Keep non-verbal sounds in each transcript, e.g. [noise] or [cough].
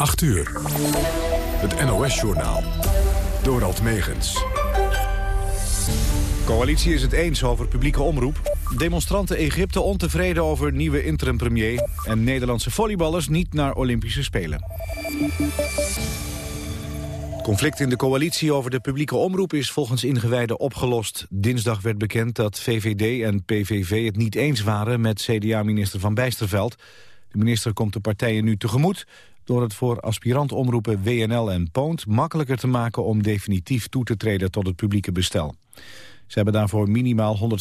8 uur. Het NOS-journaal. Dorald Megens. Coalitie is het eens over publieke omroep. Demonstranten Egypte ontevreden over nieuwe interim-premier. En Nederlandse volleyballers niet naar Olympische Spelen. Conflict in de coalitie over de publieke omroep is volgens ingewijden opgelost. Dinsdag werd bekend dat VVD en PVV het niet eens waren met CDA-minister Van Bijsterveld. De minister komt de partijen nu tegemoet door het voor aspirantomroepen WNL en Poont makkelijker te maken om definitief toe te treden tot het publieke bestel. Ze hebben daarvoor minimaal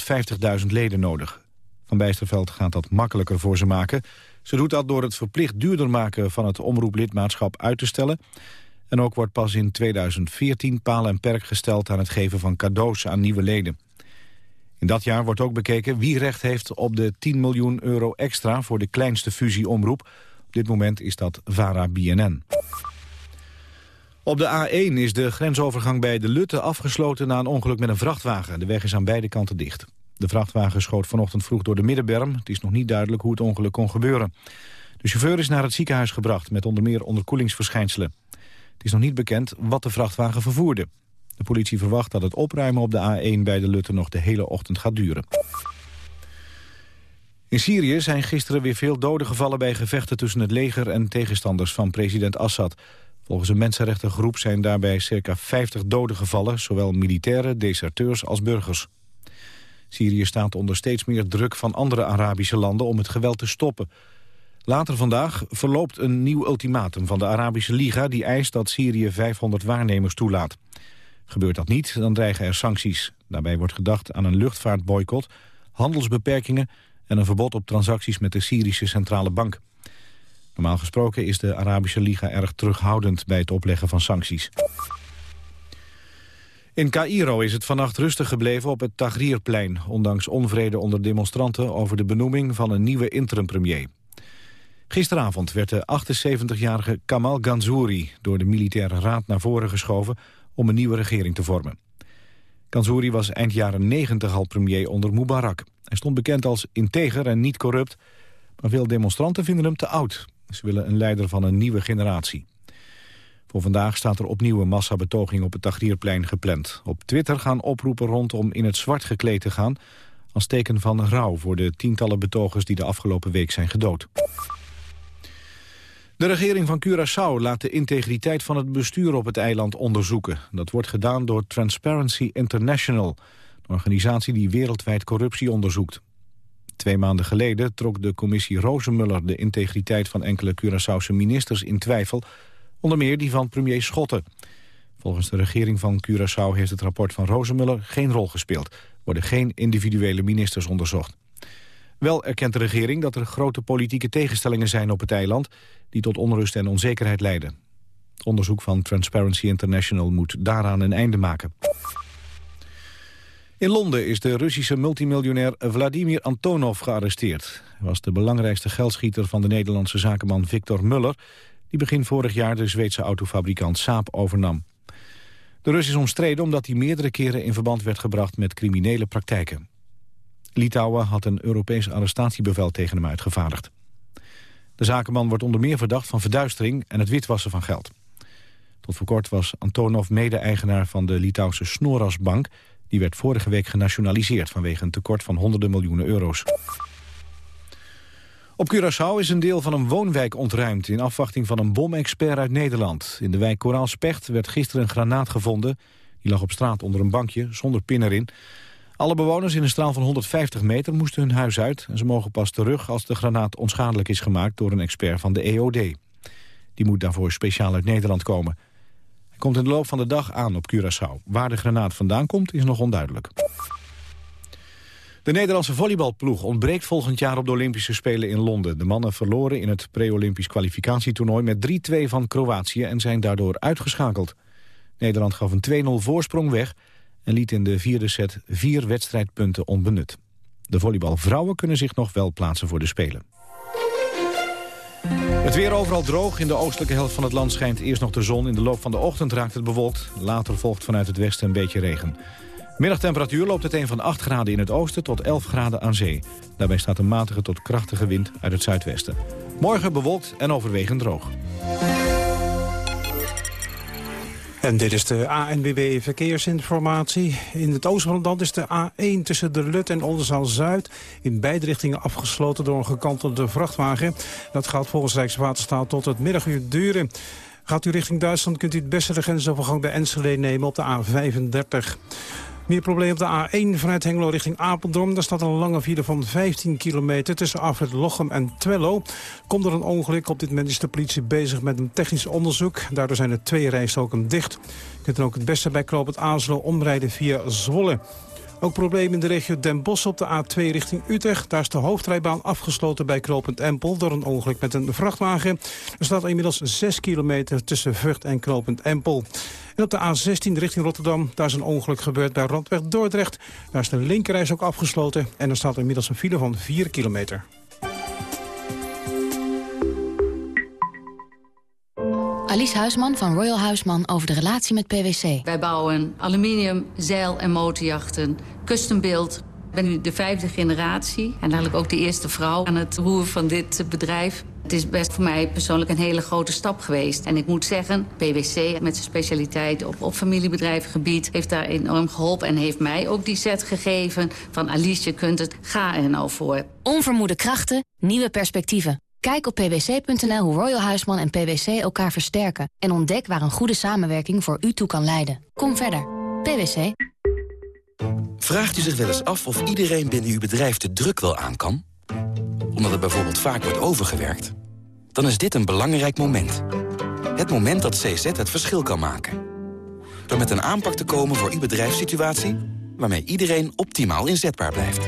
150.000 leden nodig. Van Bijsterveld gaat dat makkelijker voor ze maken. Ze doet dat door het verplicht duurder maken van het omroeplidmaatschap uit te stellen. En ook wordt pas in 2014 paal en perk gesteld aan het geven van cadeaus aan nieuwe leden. In dat jaar wordt ook bekeken wie recht heeft op de 10 miljoen euro extra voor de kleinste fusieomroep. Op dit moment is dat VARA-BNN. Op de A1 is de grensovergang bij de Lutte afgesloten na een ongeluk met een vrachtwagen. De weg is aan beide kanten dicht. De vrachtwagen schoot vanochtend vroeg door de middenberm. Het is nog niet duidelijk hoe het ongeluk kon gebeuren. De chauffeur is naar het ziekenhuis gebracht met onder meer onderkoelingsverschijnselen. Het is nog niet bekend wat de vrachtwagen vervoerde. De politie verwacht dat het opruimen op de A1 bij de Lutte nog de hele ochtend gaat duren. In Syrië zijn gisteren weer veel doden gevallen bij gevechten tussen het leger en tegenstanders van president Assad. Volgens een mensenrechtengroep zijn daarbij circa 50 doden gevallen, zowel militairen, deserteurs als burgers. Syrië staat onder steeds meer druk van andere Arabische landen om het geweld te stoppen. Later vandaag verloopt een nieuw ultimatum van de Arabische Liga... die eist dat Syrië 500 waarnemers toelaat. Gebeurt dat niet, dan dreigen er sancties. Daarbij wordt gedacht aan een luchtvaartboycott, handelsbeperkingen... en een verbod op transacties met de Syrische Centrale Bank. Normaal gesproken is de Arabische Liga erg terughoudend bij het opleggen van sancties. In Cairo is het vannacht rustig gebleven op het Tahrirplein... ondanks onvrede onder demonstranten over de benoeming van een nieuwe interim-premier. Gisteravond werd de 78-jarige Kamal Ganzouri door de militaire raad naar voren geschoven om een nieuwe regering te vormen. Ganzouri was eind jaren 90 al premier onder Mubarak. Hij stond bekend als integer en niet corrupt, maar veel demonstranten vinden hem te oud. Ze willen een leider van een nieuwe generatie. Voor vandaag staat er opnieuw een massabetoging op het Tahrirplein gepland. Op Twitter gaan oproepen rond om in het zwart gekleed te gaan... als teken van rouw voor de tientallen betogers die de afgelopen week zijn gedood. De regering van Curaçao laat de integriteit van het bestuur op het eiland onderzoeken. Dat wordt gedaan door Transparency International, een organisatie die wereldwijd corruptie onderzoekt. Twee maanden geleden trok de commissie Rozenmuller de integriteit van enkele Curaçaose ministers in twijfel, onder meer die van premier Schotten. Volgens de regering van Curaçao heeft het rapport van Rozenmuller geen rol gespeeld. Worden geen individuele ministers onderzocht. Wel erkent de regering dat er grote politieke tegenstellingen zijn op het eiland... die tot onrust en onzekerheid leiden. Het onderzoek van Transparency International moet daaraan een einde maken. In Londen is de Russische multimiljonair Vladimir Antonov gearresteerd. Hij was de belangrijkste geldschieter van de Nederlandse zakenman Victor Muller... die begin vorig jaar de Zweedse autofabrikant Saab overnam. De Rus is omstreden omdat hij meerdere keren in verband werd gebracht met criminele praktijken. Litouwen had een Europees arrestatiebevel tegen hem uitgevaardigd. De zakenman wordt onder meer verdacht van verduistering en het witwassen van geld. Tot voor kort was Antonov mede-eigenaar van de Litouwse Snorasbank. Die werd vorige week genationaliseerd vanwege een tekort van honderden miljoenen euro's. Op Curaçao is een deel van een woonwijk ontruimd... in afwachting van een bomexpert uit Nederland. In de wijk Koraalspecht werd gisteren een granaat gevonden. Die lag op straat onder een bankje, zonder pin erin. Alle bewoners in een straal van 150 meter moesten hun huis uit... en ze mogen pas terug als de granaat onschadelijk is gemaakt... door een expert van de EOD. Die moet daarvoor speciaal uit Nederland komen. Hij komt in de loop van de dag aan op Curaçao. Waar de granaat vandaan komt is nog onduidelijk. De Nederlandse volleybalploeg ontbreekt volgend jaar op de Olympische Spelen in Londen. De mannen verloren in het pre-Olympisch kwalificatietoernooi met 3-2 van Kroatië en zijn daardoor uitgeschakeld. Nederland gaf een 2-0 voorsprong weg en liet in de vierde set vier wedstrijdpunten onbenut. De volleybalvrouwen kunnen zich nog wel plaatsen voor de Spelen. Het weer overal droog. In de oostelijke helft van het land schijnt eerst nog de zon. In de loop van de ochtend raakt het bewolkt. Later volgt vanuit het westen een beetje regen. Middagtemperatuur loopt het een van 8 graden in het oosten tot 11 graden aan zee. Daarbij staat een matige tot krachtige wind uit het zuidwesten. Morgen bewolkt en overwegend droog. En dit is de ANWB Verkeersinformatie. In het oosten van het land is de A1 tussen de Lut en Oldenzaal-Zuid... in beide richtingen afgesloten door een gekantelde vrachtwagen. Dat gaat volgens Rijkswaterstaat tot het middaguur duren. Gaat u richting Duitsland kunt u het beste de grensovergang bij Enschede nemen op de A35. Meer probleem op de A1 vanuit Hengelo richting Apeldoorn. Daar staat een lange file van 15 kilometer tussen Afrit Lochem en Twello. Komt er een ongeluk. Op dit moment is de politie bezig met een technisch onderzoek. Daardoor zijn er twee rijstroken dicht. Je kunt ook het beste bij Knoop het Azelo omrijden via Zwolle. Ook problemen in de regio Den Bosch op de A2 richting Utrecht. Daar is de hoofdrijbaan afgesloten bij Knopend Empel... door een ongeluk met een vrachtwagen. Er staat inmiddels 6 kilometer tussen Vught en Knopend Empel. En op de A16 richting Rotterdam, daar is een ongeluk gebeurd bij Randweg Dordrecht. Daar is de linkerreis ook afgesloten en er staat inmiddels een file van 4 kilometer. Alice Huisman van Royal Huisman over de relatie met PwC. Wij bouwen aluminium, zeil- en motorjachten, custom build. Ik ben nu de vijfde generatie en eigenlijk ook de eerste vrouw aan het roer van dit bedrijf. Het is best voor mij persoonlijk een hele grote stap geweest. En ik moet zeggen, PwC met zijn specialiteit op, op familiebedrijvengebied... heeft daar enorm geholpen en heeft mij ook die set gegeven... van Alice, je kunt het, ga er nou voor. Onvermoede krachten, nieuwe perspectieven. Kijk op pwc.nl hoe Royal Huisman en PwC elkaar versterken... en ontdek waar een goede samenwerking voor u toe kan leiden. Kom verder. PwC. Vraagt u zich wel eens af of iedereen binnen uw bedrijf de druk wel aan kan? Omdat het bijvoorbeeld vaak wordt overgewerkt? Dan is dit een belangrijk moment. Het moment dat CZ het verschil kan maken. Door met een aanpak te komen voor uw bedrijfssituatie... waarmee iedereen optimaal inzetbaar blijft.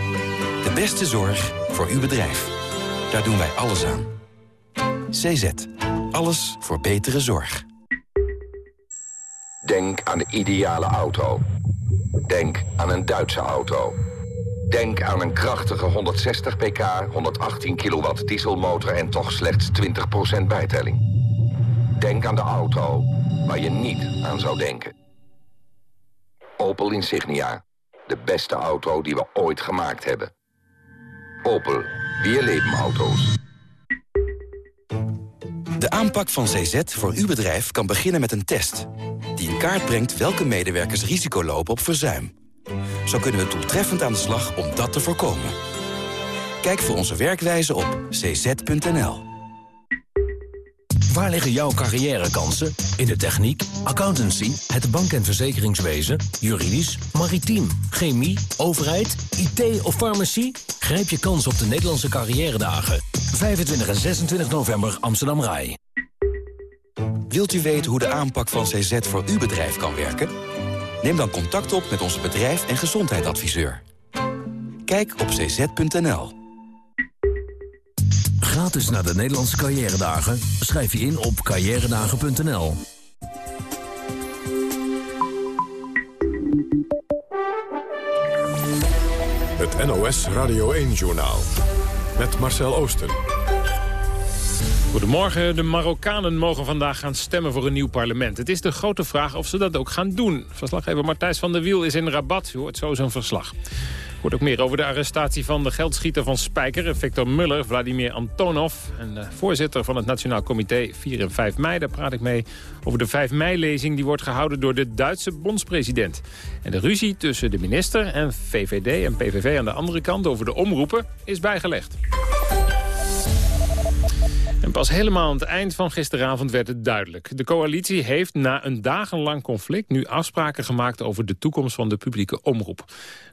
De beste zorg voor uw bedrijf. Daar doen wij alles aan. CZ. Alles voor betere zorg. Denk aan de ideale auto. Denk aan een Duitse auto. Denk aan een krachtige 160 pk, 118 kilowatt dieselmotor en toch slechts 20% bijtelling. Denk aan de auto waar je niet aan zou denken. Opel Insignia. De beste auto die we ooit gemaakt hebben. Opel. Weer leven auto's. De aanpak van CZ voor uw bedrijf kan beginnen met een test... die in kaart brengt welke medewerkers risico lopen op verzuim. Zo kunnen we doeltreffend aan de slag om dat te voorkomen. Kijk voor onze werkwijze op cz.nl. Waar liggen jouw carrièrekansen? In de techniek, accountancy, het bank- en verzekeringswezen, juridisch, maritiem, chemie, overheid, IT of farmacie? Grijp je kans op de Nederlandse carrière dagen. 25 en 26 november Amsterdam Rai. Wilt u weten hoe de aanpak van CZ voor uw bedrijf kan werken? Neem dan contact op met onze bedrijf- en gezondheidsadviseur. Kijk op cz.nl. Gratis naar de Nederlandse carrière dagen? Schrijf je in op carrièredagen.nl. Het NOS Radio 1-journaal. Met Marcel Oosten. Goedemorgen. De Marokkanen mogen vandaag gaan stemmen voor een nieuw parlement. Het is de grote vraag of ze dat ook gaan doen. Verslaggever Martijs van der Wiel is in Rabat. U hoort zo zijn verslag. Hoort ook meer over de arrestatie van de geldschieter van Spijker... Victor Muller, Vladimir Antonov en de voorzitter van het Nationaal Comité 4 en 5 mei. Daar praat ik mee over de 5 mei-lezing... die wordt gehouden door de Duitse bondspresident. En de ruzie tussen de minister en VVD en PVV aan de andere kant... over de omroepen is bijgelegd. En pas helemaal aan het eind van gisteravond werd het duidelijk. De coalitie heeft na een dagenlang conflict nu afspraken gemaakt over de toekomst van de publieke omroep.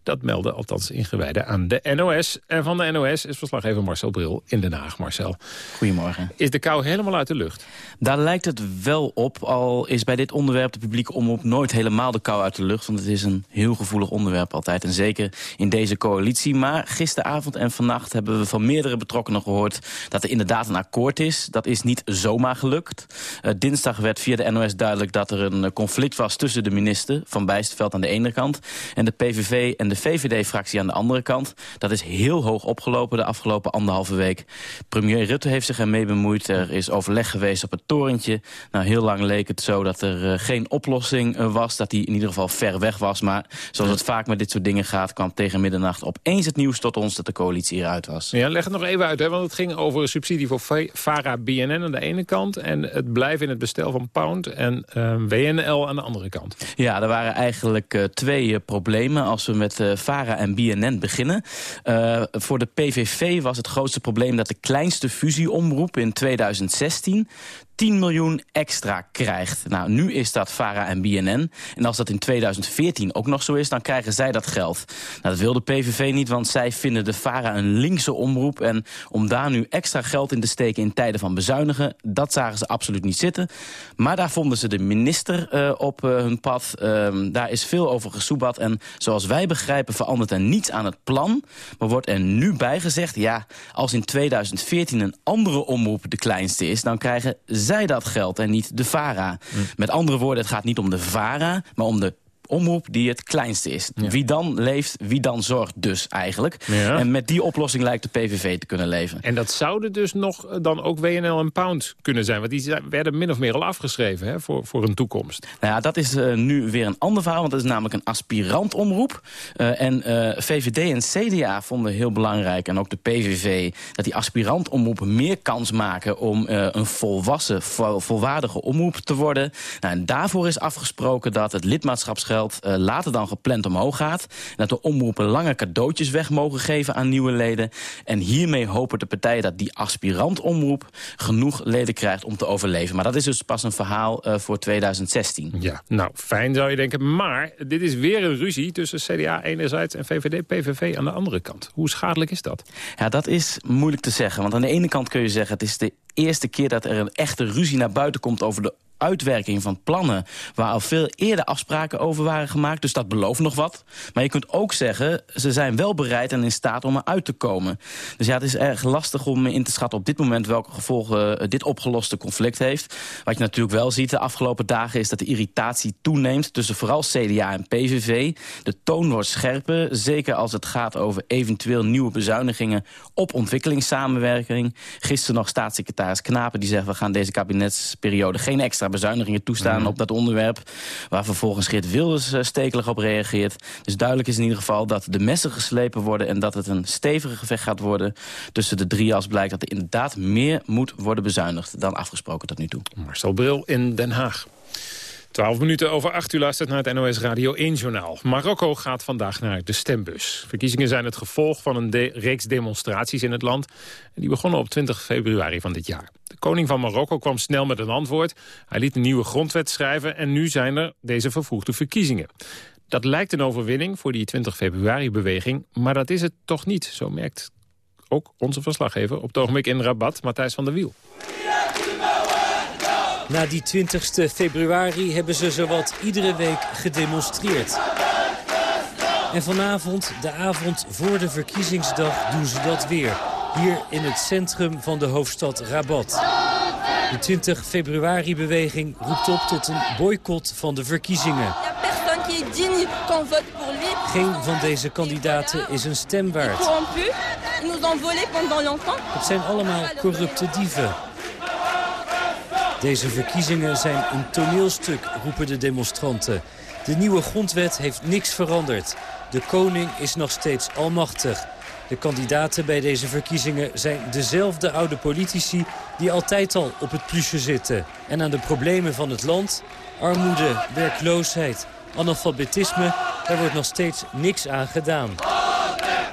Dat meldde althans ingewijden aan de NOS. En van de NOS is verslaggever Marcel Bril in Den Haag. Marcel. Goedemorgen. Is de kou helemaal uit de lucht? Daar lijkt het wel op, al is bij dit onderwerp de publieke omroep nooit helemaal de kou uit de lucht. Want het is een heel gevoelig onderwerp altijd. En zeker in deze coalitie. Maar gisteravond en vannacht hebben we van meerdere betrokkenen gehoord dat er inderdaad een akkoord is. Dat is niet zomaar gelukt. Uh, dinsdag werd via de NOS duidelijk dat er een conflict was tussen de minister van Bijsterveld aan de ene kant en de PVV en de VVD-fractie aan de andere kant. Dat is heel hoog opgelopen de afgelopen anderhalve week. Premier Rutte heeft zich ermee bemoeid. Er is overleg geweest op het torentje. Nou, heel lang leek het zo dat er uh, geen oplossing uh, was. Dat die in ieder geval ver weg was. Maar zoals het vaak met dit soort dingen gaat... kwam tegen middernacht opeens het nieuws tot ons dat de coalitie eruit was. Ja, leg het nog even uit, hè, want het ging over een subsidie voor VARA, BNN aan de ene kant... en het blijven in het bestel van Pound en uh, WNL aan de andere kant. Ja, er waren eigenlijk twee problemen als we met VARA en BNN beginnen. voor de PVV was het grootste probleem dat de kleinste fusieomroep in 2016 10 miljoen extra krijgt. Nou, nu is dat VARA en BNN. En als dat in 2014 ook nog zo is, dan krijgen zij dat geld. Nou, dat wil de PVV niet, want zij vinden de VARA een linkse omroep. En om daar nu extra geld in te steken in tijden van bezuinigen... dat zagen ze absoluut niet zitten. Maar daar vonden ze de minister uh, op uh, hun pad. Uh, daar is veel over gesoebat. En zoals wij begrijpen verandert er niets aan het plan. Maar wordt er nu bijgezegd... ja, als in 2014 een andere omroep de kleinste is... dan krijgen zij dat geld en niet de VARA. Mm. Met andere woorden, het gaat niet om de VARA, maar om de omroep die het kleinste is. Wie dan leeft, wie dan zorgt dus eigenlijk. En met die oplossing lijkt de PVV te kunnen leven. En dat zouden dus nog eh, dan ook WNL en Pound kunnen zijn. Want die werden min of meer al afgeschreven hè, voor, voor een toekomst. Nou ja, dat is uh, nu weer een ander verhaal. Want dat is namelijk een aspirantomroep. Uh, en uh, VVD en CDA vonden heel belangrijk, en ook de PVV... dat die aspirantomroepen meer kans maken om een volwassen, vol, volwaardige omroep te worden. Nou, en daarvoor is afgesproken dat het lidmaatschapsgeld uh, later dan gepland omhoog gaat. En dat de omroepen lange cadeautjes weg mogen geven aan nieuwe leden. En hiermee hopen de partijen dat die aspirantomroep genoeg leden krijgt om te overleven. Maar dat is dus pas een verhaal uh, voor 2016. Ja, nou fijn zou je denken. Maar dit is weer een ruzie tussen CDA enerzijds en VVD, PVV aan de andere kant. Hoe schadelijk is dat? Ja, dat is moeilijk te zeggen. Want aan de ene kant kun je zeggen... het is de eerste keer dat er een echte ruzie naar buiten komt over de uitwerking van plannen... waar al veel eerder afspraken over waren gemaakt. Dus dat belooft nog wat. Maar je kunt ook zeggen, ze zijn wel bereid en in staat om eruit te komen. Dus ja, het is erg lastig om in te schatten op dit moment... welke gevolgen eh, dit opgeloste conflict heeft. Wat je natuurlijk wel ziet de afgelopen dagen... is dat de irritatie toeneemt tussen vooral CDA en PVV. De toon wordt scherper, zeker als het gaat over eventueel nieuwe bezuinigingen... op ontwikkelingssamenwerking. Gisteren nog staatssecretaris Knapen die zegt... we gaan deze kabinetsperiode geen extra bezuinigingen toestaan mhm. op dat onderwerp. Waar vervolgens Geert Wilders uh, stekelig op reageert. Dus duidelijk is in ieder geval dat de messen geslepen worden... en dat het een stevige gevecht gaat worden tussen de drie... als blijkt dat er inderdaad meer moet worden bezuinigd... dan afgesproken tot nu toe. Marcel Bril in Den Haag. 12 minuten over 8 uur luistert naar het NOS Radio 1-journaal. Marokko gaat vandaag naar de stembus. Verkiezingen zijn het gevolg van een de reeks demonstraties in het land. Die begonnen op 20 februari van dit jaar. De koning van Marokko kwam snel met een antwoord. Hij liet een nieuwe grondwet schrijven en nu zijn er deze vervroegde verkiezingen. Dat lijkt een overwinning voor die 20 februari-beweging, maar dat is het toch niet. Zo merkt ook onze verslaggever op het ogenblik in Rabat, Matthijs van der Wiel. Na die 20 februari hebben ze zowat iedere week gedemonstreerd. En vanavond, de avond voor de verkiezingsdag, doen ze dat weer. Hier in het centrum van de hoofdstad Rabat. De 20 februari-beweging roept op tot een boycott van de verkiezingen. Geen van deze kandidaten is een stem waard. Het zijn allemaal corrupte dieven. Deze verkiezingen zijn een toneelstuk, roepen de demonstranten. De nieuwe grondwet heeft niks veranderd. De koning is nog steeds almachtig. De kandidaten bij deze verkiezingen zijn dezelfde oude politici... die altijd al op het plusje zitten. En aan de problemen van het land, armoede, werkloosheid, analfabetisme... daar wordt nog steeds niks aan gedaan.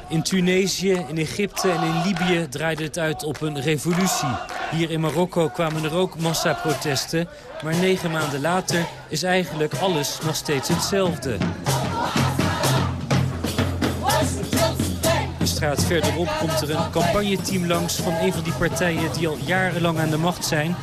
In Tunesië, in Egypte en in Libië draaide het uit op een revolutie. Hier in Marokko kwamen er ook massaprotesten. Maar negen maanden later is eigenlijk alles nog steeds hetzelfde. Straat verderop komt er een campagneteam langs van een van die partijen die al jarenlang aan de macht zijn.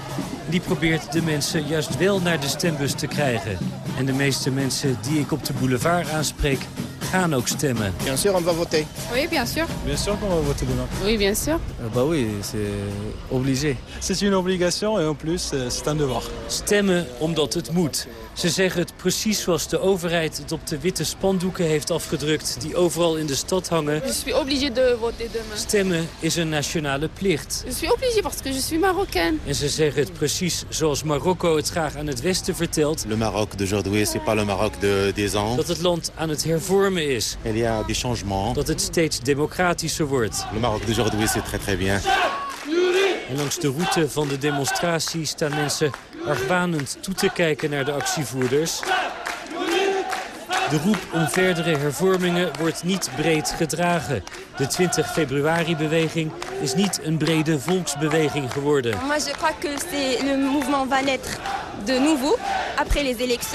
Die probeert de mensen juist wel naar de stembus te krijgen. En de meeste mensen die ik op de boulevard aanspreek gaan ook stemmen. Bien sûr, on va voter. Oui, bien sûr. Bien sûr qu'on va voter demain. Oui, bien sûr. Uh, bah oui, c'est obligé. C'est une obligation et en plus, euh, c'est un devoir. Stemmen omdat het moet. Ze zeggen het precies zoals de overheid het op de witte spandoeken heeft afgedrukt... die overal in de stad hangen. Je suis obligé de voter demain. Stemmen is een nationale plicht. Je suis obligé parce que je suis marocain. En ze zeggen het precies zoals Marokko het graag aan het Westen vertelt. Le Maroc d'aujourd'hui, c'est pas le Maroc de des ans. Dat het land aan het hervormen is. Il y a des changements. Dat het steeds democratischer wordt. Le Maroc d'aujourd'hui, c'est très très bien. En langs de route van de demonstratie staan mensen argwanend toe te kijken naar de actievoerders. De roep om verdere hervormingen wordt niet breed gedragen. De 20 februari-beweging is niet een brede volksbeweging geworden.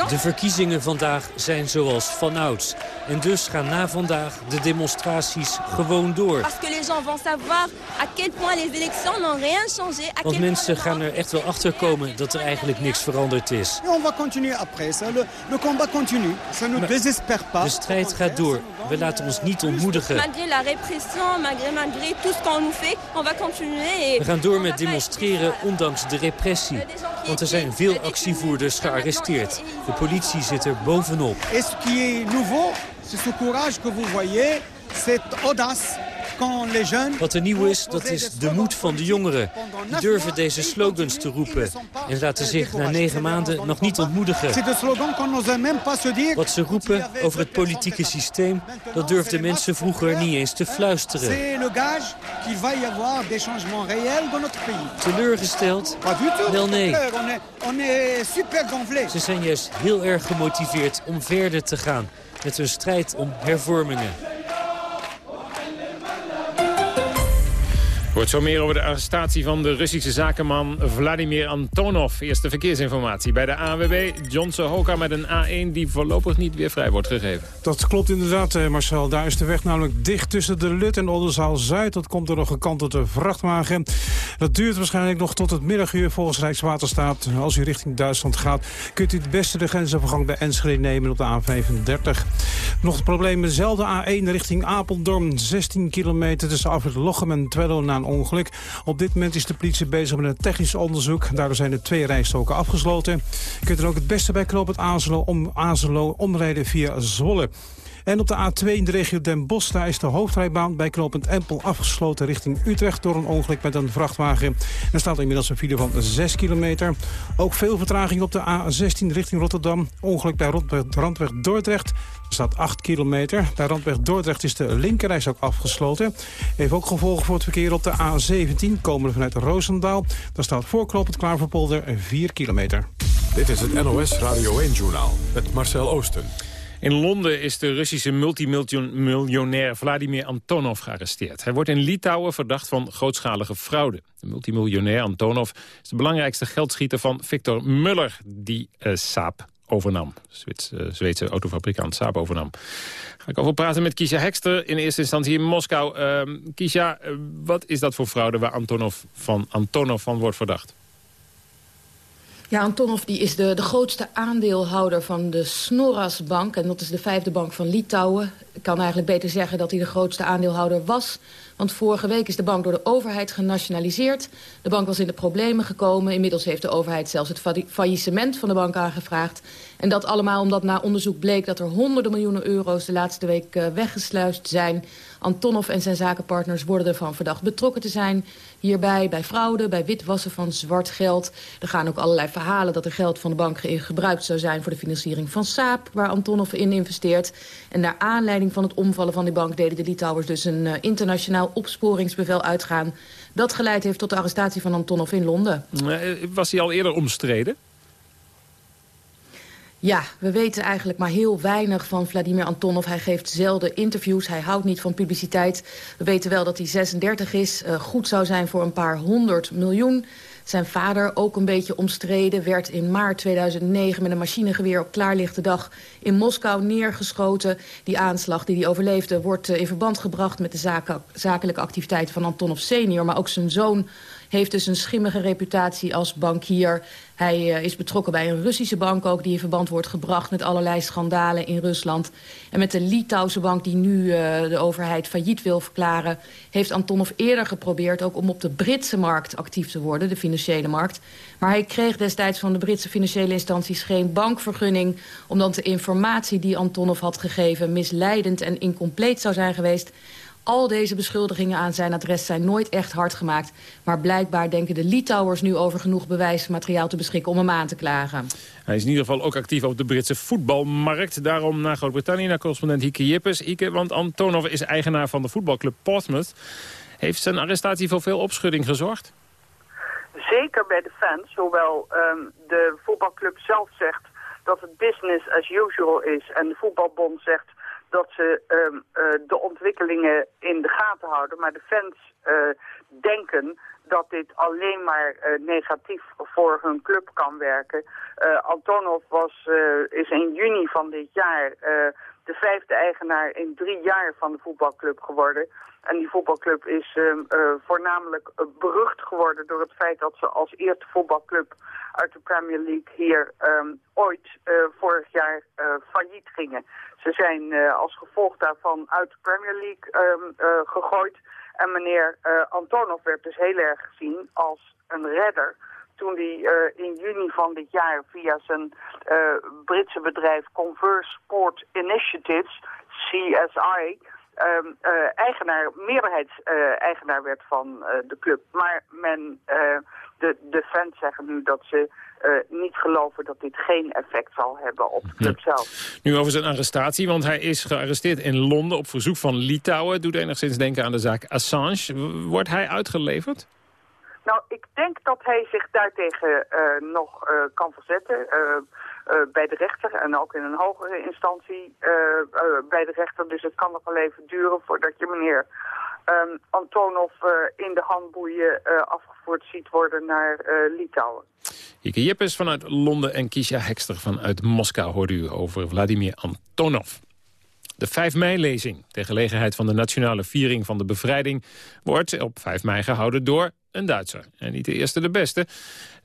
De verkiezingen vandaag zijn zoals vanouds. En dus gaan na vandaag de demonstraties gewoon door. Gens vont savoir à quel point les élections n'ont rien changé. À Want quel mensen gaan er echt wel achter komen dat er eigenlijk niks veranderd is. On va continuer après. Ça, le, le combat continue. Ça ne désespère pas. De strijd gaat door. We laten ons niet ontmoedigen. Malgré la répression, malgré, malgré tout ce qu'on nous fait, on va continuer. Et We gaan door met demonstreren ondanks de repressie. Want er zijn veel actievoerders gearresteerd. De politie zit er bovenop. Et ce qui est nouveau, c'est ce courage que vous voyez, cette audace. Wat er nieuw is, dat is de moed van de jongeren. Die durven deze slogans te roepen. En laten zich na negen maanden nog niet ontmoedigen. Wat ze roepen over het politieke systeem, dat durfden mensen vroeger niet eens te fluisteren. Teleurgesteld? Wel nee. Ze zijn juist heel erg gemotiveerd om verder te gaan met hun strijd om hervormingen. Wordt zo meer over de arrestatie van de Russische zakenman Vladimir Antonov. Eerste verkeersinformatie bij de ANWB. Johnson Hoka met een A1 die voorlopig niet weer vrij wordt gegeven. Dat klopt inderdaad, eh, Marcel. Daar is de weg namelijk dicht tussen de Lut en Oldenzaal-Zuid. Dat komt door een gekantelde vrachtwagen. Dat duurt waarschijnlijk nog tot het middaguur volgens Rijkswaterstaat. Als u richting Duitsland gaat, kunt u het beste de grensovergang bij Enschede nemen op de A35. Nog het probleem dezelfde A1 richting Apeldoorn. 16 kilometer tussen afrit Lochem en Twello na een ongeluk. Op dit moment is de politie bezig met een technisch onderzoek. Daardoor zijn er twee rijstoken afgesloten. U kunt er ook het beste bij knooppunt Azelo, om, Azelo omrijden via Zwolle. En op de A2 in de regio Den Bosch, daar is de hoofdrijbaan bij knooppunt Empel afgesloten richting Utrecht door een ongeluk met een vrachtwagen. Er staat inmiddels een file van 6 kilometer. Ook veel vertraging op de A16 richting Rotterdam. Ongeluk bij Randweg Dordrecht. Er staat 8 kilometer. Bij Randweg Dordrecht is de linkerreis ook afgesloten. Heeft ook gevolgen voor het verkeer op de A17, komende vanuit Roosendaal. Daar staat voor knooppunt Klaverpolder 4 kilometer. Dit is het NOS Radio 1-journaal met Marcel Oosten. In Londen is de Russische multimiljonair Vladimir Antonov gearresteerd. Hij wordt in Litouwen verdacht van grootschalige fraude. De multimiljonair Antonov is de belangrijkste geldschieter van Victor Muller... die uh, Saab overnam. Zweeds, uh, Zweedse autofabrikant Saab overnam. Ga ik over praten met Kisha Hekster, in eerste instantie in Moskou. Uh, Kisha, uh, wat is dat voor fraude waar Antonov van, Antonov van wordt verdacht? Ja, Antonov die is de, de grootste aandeelhouder van de Snorras Bank. En dat is de vijfde bank van Litouwen. Ik kan eigenlijk beter zeggen dat hij de grootste aandeelhouder was. Want vorige week is de bank door de overheid genationaliseerd. De bank was in de problemen gekomen. Inmiddels heeft de overheid zelfs het faillissement van de bank aangevraagd. En dat allemaal omdat na onderzoek bleek dat er honderden miljoenen euro's de laatste week uh, weggesluist zijn. Antonov en zijn zakenpartners worden ervan verdacht betrokken te zijn. Hierbij bij fraude, bij witwassen van zwart geld. Er gaan ook allerlei verhalen dat er geld van de bank gebruikt zou zijn... voor de financiering van Saab, waar Antonov in investeert. En naar aanleiding van het omvallen van die bank... deden de Litouwers dus een uh, internationaal opsporingsbevel uitgaan. Dat geleid heeft tot de arrestatie van Antonov in Londen. Was hij al eerder omstreden? Ja, we weten eigenlijk maar heel weinig van Vladimir Antonov. Hij geeft zelden interviews, hij houdt niet van publiciteit. We weten wel dat hij 36 is, uh, goed zou zijn voor een paar honderd miljoen. Zijn vader, ook een beetje omstreden, werd in maart 2009... met een machinegeweer op klaarlichte dag in Moskou neergeschoten. Die aanslag die hij overleefde wordt uh, in verband gebracht... met de zaken, zakelijke activiteiten van Antonov senior. Maar ook zijn zoon heeft dus een schimmige reputatie als bankier. Hij uh, is betrokken bij een Russische bank ook... die in verband wordt gebracht met allerlei schandalen in Rusland. En met de Litouwse bank die nu uh, de overheid failliet wil verklaren... heeft Antonov eerder geprobeerd ook om op de Britse markt actief te worden... de financiële markt. Maar hij kreeg destijds van de Britse financiële instanties geen bankvergunning... omdat de informatie die Antonov had gegeven misleidend en incompleet zou zijn geweest... Al deze beschuldigingen aan zijn adres zijn nooit echt hard gemaakt. Maar blijkbaar denken de Litouwers nu over genoeg bewijsmateriaal te beschikken om hem aan te klagen. Hij is in ieder geval ook actief op de Britse voetbalmarkt. Daarom naar Groot-Brittannië, naar correspondent Hieke Jippes. Ike, want Antonov is eigenaar van de voetbalclub Portsmouth. Heeft zijn arrestatie voor veel opschudding gezorgd? zeker bij de fans, hoewel ehm, de voetbalclub zelf zegt dat het business as usual is en de voetbalbond zegt dat ze ehm, eh, de ontwikkelingen in de gaten houden. Maar de fans eh, denken dat dit alleen maar uh, negatief voor hun club kan werken. Antonov was, is in juni van dit jaar de vijfde eigenaar in drie jaar van de voetbalclub geworden. En die voetbalclub is uh, uh, voornamelijk uh, berucht geworden door het feit dat ze als eerste voetbalclub uit de Premier League hier um, ooit vorig jaar failliet gingen. Ze zijn als gevolg daarvan uit de Premier League um, gegooid. En meneer Antonov werd dus heel erg gezien als een redder toen hij uh, in juni van dit jaar via zijn uh, Britse bedrijf Converse Sport Initiatives, CSI, uh, eigenaar, meerderheidseigenaar werd van de club. Maar men, de, de fans zeggen nu dat ze niet geloven dat dit geen effect zal hebben op de club zelf. Nu over zijn arrestatie, want hij is gearresteerd in Londen op verzoek van Litouwen. Doet enigszins denken aan de zaak Assange. Wordt hij uitgeleverd? Nou, ik denk dat hij zich daartegen uh, nog uh, kan verzetten uh, bij de rechter en ook in een hogere instantie bij de rechter. Dus het kan nog wel even duren voordat je meneer um, Antonov in de handboeien afgevoerd ziet worden naar Litouwen. Ike Jippes vanuit Londen en Kisha Hekster vanuit Moskou hoorde u over Vladimir Antonov. De 5 mei-lezing, ter gelegenheid van de nationale viering van de bevrijding... wordt op 5 mei gehouden door een Duitser. En niet de eerste de beste.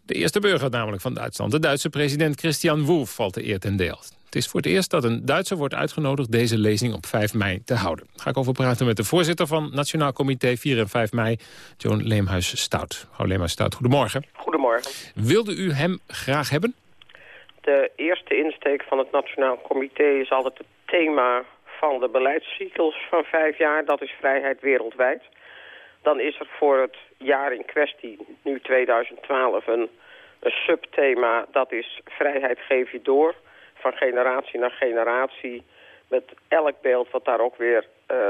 De eerste burger namelijk van Duitsland. De Duitse president Christian Wolff valt de eer ten deel. Het is voor het eerst dat een Duitser wordt uitgenodigd deze lezing op 5 mei te houden. Daar ga ik over praten met de voorzitter van Nationaal Comité 4 en 5 mei, Joan Leemhuis-Stout. Mevrouw Leemhuis-Stout, goedemorgen. Goedemorgen. Wilde u hem graag hebben? De eerste insteek van het Nationaal Comité is altijd het thema van de beleidscyclus van vijf jaar. Dat is vrijheid wereldwijd. Dan is er voor het jaar in kwestie, nu 2012, een, een subthema. Dat is vrijheid geef je door, van generatie naar generatie. Met elk beeld wat daar ook weer uh,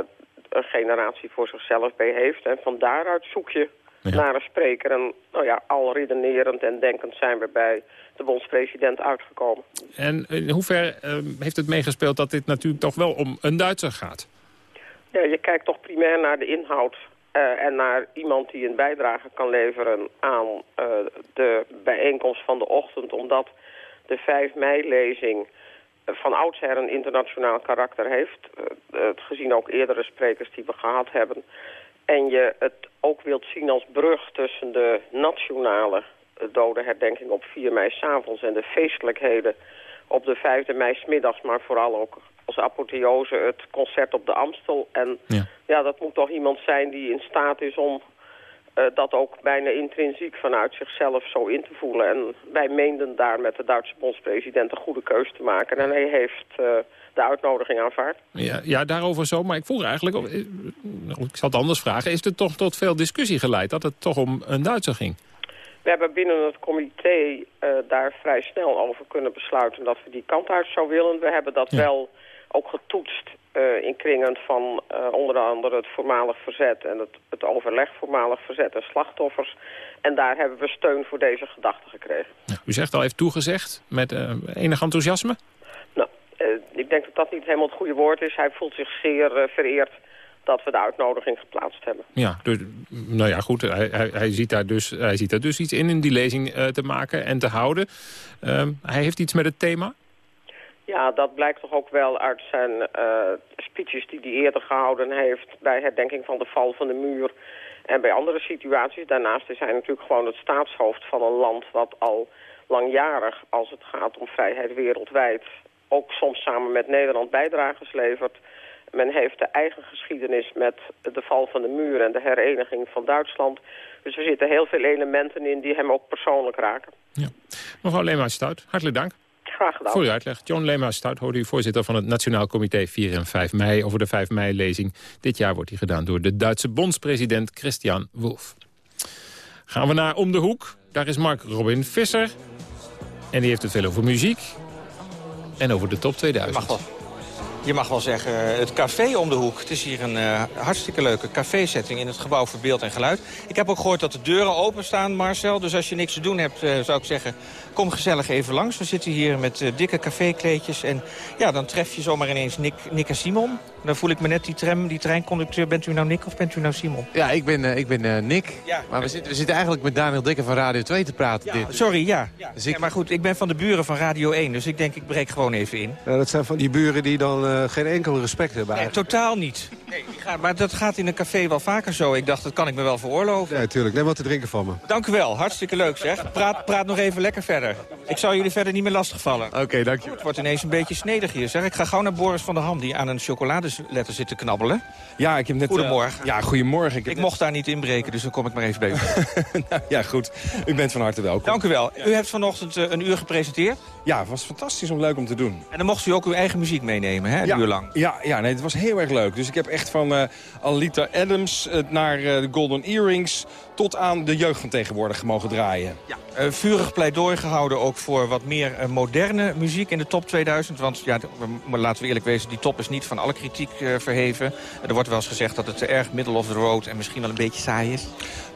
een generatie voor zichzelf bij heeft. En van daaruit zoek je naar een spreker. En nou ja, al redenerend en denkend zijn we bij de bondspresident uitgekomen. En in hoeverre uh, heeft het meegespeeld dat dit natuurlijk toch wel om een Duitser gaat? Ja, je kijkt toch primair naar de inhoud uh, en naar iemand die een bijdrage kan leveren aan uh, de bijeenkomst van de ochtend. Omdat de 5 mei-lezing van oudsher een internationaal karakter heeft. Uh, gezien ook eerdere sprekers die we gehad hebben. En je het ook wilt zien als brug tussen de nationale dodenherdenking op 4 mei s'avonds... en de feestelijkheden op de 5 mei smiddags, maar vooral ook als apotheose het concert op de Amstel. En ja. ja, dat moet toch iemand zijn die in staat is om uh, dat ook bijna intrinsiek vanuit zichzelf zo in te voelen. En wij meenden daar met de Duitse bondspresident een goede keus te maken. En hij heeft uh, de uitnodiging aanvaard. Ja, ja, daarover zo. Maar ik vroeg eigenlijk, ik zal het anders vragen... is het toch tot veel discussie geleid dat het toch om een Duitser ging? We hebben binnen het comité uh, daar vrij snel over kunnen besluiten dat we die kant uit zou willen. We hebben dat ja. wel ook getoetst uh, in kringen van uh, onder andere het voormalig verzet en het, het overleg voormalig verzet en slachtoffers. En daar hebben we steun voor deze gedachte gekregen. U zegt al heeft toegezegd met enig enthousiasme? Nou, ik denk dat dat niet helemaal het goede woord is. Hij voelt zich zeer vereerd dat we de uitnodiging geplaatst hebben. Ja, dus, nou ja, goed. Hij, hij, hij, ziet daar dus, hij ziet daar dus iets in, in die lezing te maken en te houden. hij heeft iets met het thema? Ja, dat blijkt toch ook wel uit zijn uh, speeches die hij eerder gehouden heeft... bij herdenking van de val van de muur en bij andere situaties. Daarnaast is hij natuurlijk gewoon het staatshoofd van een land... wat al langjarig, als het gaat om vrijheid wereldwijd... ook soms samen met Nederland bijdrages levert. Men heeft de eigen geschiedenis met de val van de muur en de hereniging van Duitsland. Dus er zitten heel veel elementen in die hem ook persoonlijk raken. Ja. Mevrouw Leemhuis-Stout, hartelijk dank. Graag gedaan. Voor uw uitleg. John Leemhuis-Stout hoorde u voorzitter van het Nationaal Comité 4 en 5 mei... over de 5 mei-lezing. Dit jaar wordt die gedaan door de Duitse bondspresident Christian Wolff. Gaan we naar Om de Hoek. Daar is Mark Robin Visser. En die heeft het veel over muziek. En over de top 2000. Mag wel. Je mag wel zeggen, het café om de hoek. Het is hier een uh, hartstikke leuke cafézetting in het gebouw voor beeld en geluid. Ik heb ook gehoord dat de deuren openstaan, Marcel. Dus als je niks te doen hebt, uh, zou ik zeggen, kom gezellig even langs. We zitten hier met uh, dikke cafékleedjes. En ja, dan tref je zomaar ineens Nick, Nick en Simon. Dan voel ik me net die tram, die treinconducteur. Bent u nou Nick of bent u nou Simon? Ja, ik ben, ik ben Nick. Ja. Maar we zitten, we zitten eigenlijk met Daniel Dikker van Radio 2 te praten. Ja, dit. Sorry, ja. Dus ik... ja. Maar goed, ik ben van de buren van Radio 1. Dus ik denk, ik breek gewoon even in. dat zijn van die buren die dan uh, geen enkel respect hebben. Nee, totaal niet. Nee, ga, maar dat gaat in een café wel vaker zo. Ik dacht, dat kan ik me wel veroorloven. Ja, natuurlijk. Neem wat te drinken van me. Dank u wel. Hartstikke leuk, zeg. Praat, praat nog even lekker verder. Ik zal jullie verder niet meer lastigvallen. Oké, okay, dank je. Het wordt ineens een beetje snedig hier, zeg. Ik ga gauw naar Boris van der Ham, die aan een chocoladeletter zit te knabbelen. Ja, ik heb net... Goedemorgen. Uh, ja, goedemorgen. Ik, ik mocht daar niet inbreken, dus dan kom ik maar even bij u. [laughs] nou, ja, goed. U bent van harte welkom. Dank u wel. U heeft vanochtend uh, een uur gepresenteerd. Ja, het was fantastisch om leuk om te doen. En dan mocht u ook uw eigen muziek meenemen, hè, een ja, uur lang. Ja, ja nee, het was heel erg leuk. Dus ik heb echt van uh, Alita Adams uh, naar uh, de Golden Earrings... tot aan de jeugd van tegenwoordig mogen draaien. Ja. vurig pleidooi gehouden ook voor wat meer moderne muziek in de top 2000. Want ja, maar laten we eerlijk wezen, die top is niet van alle kritiek verheven. Er wordt wel eens gezegd dat het te erg middle of the road... en misschien wel een beetje saai is.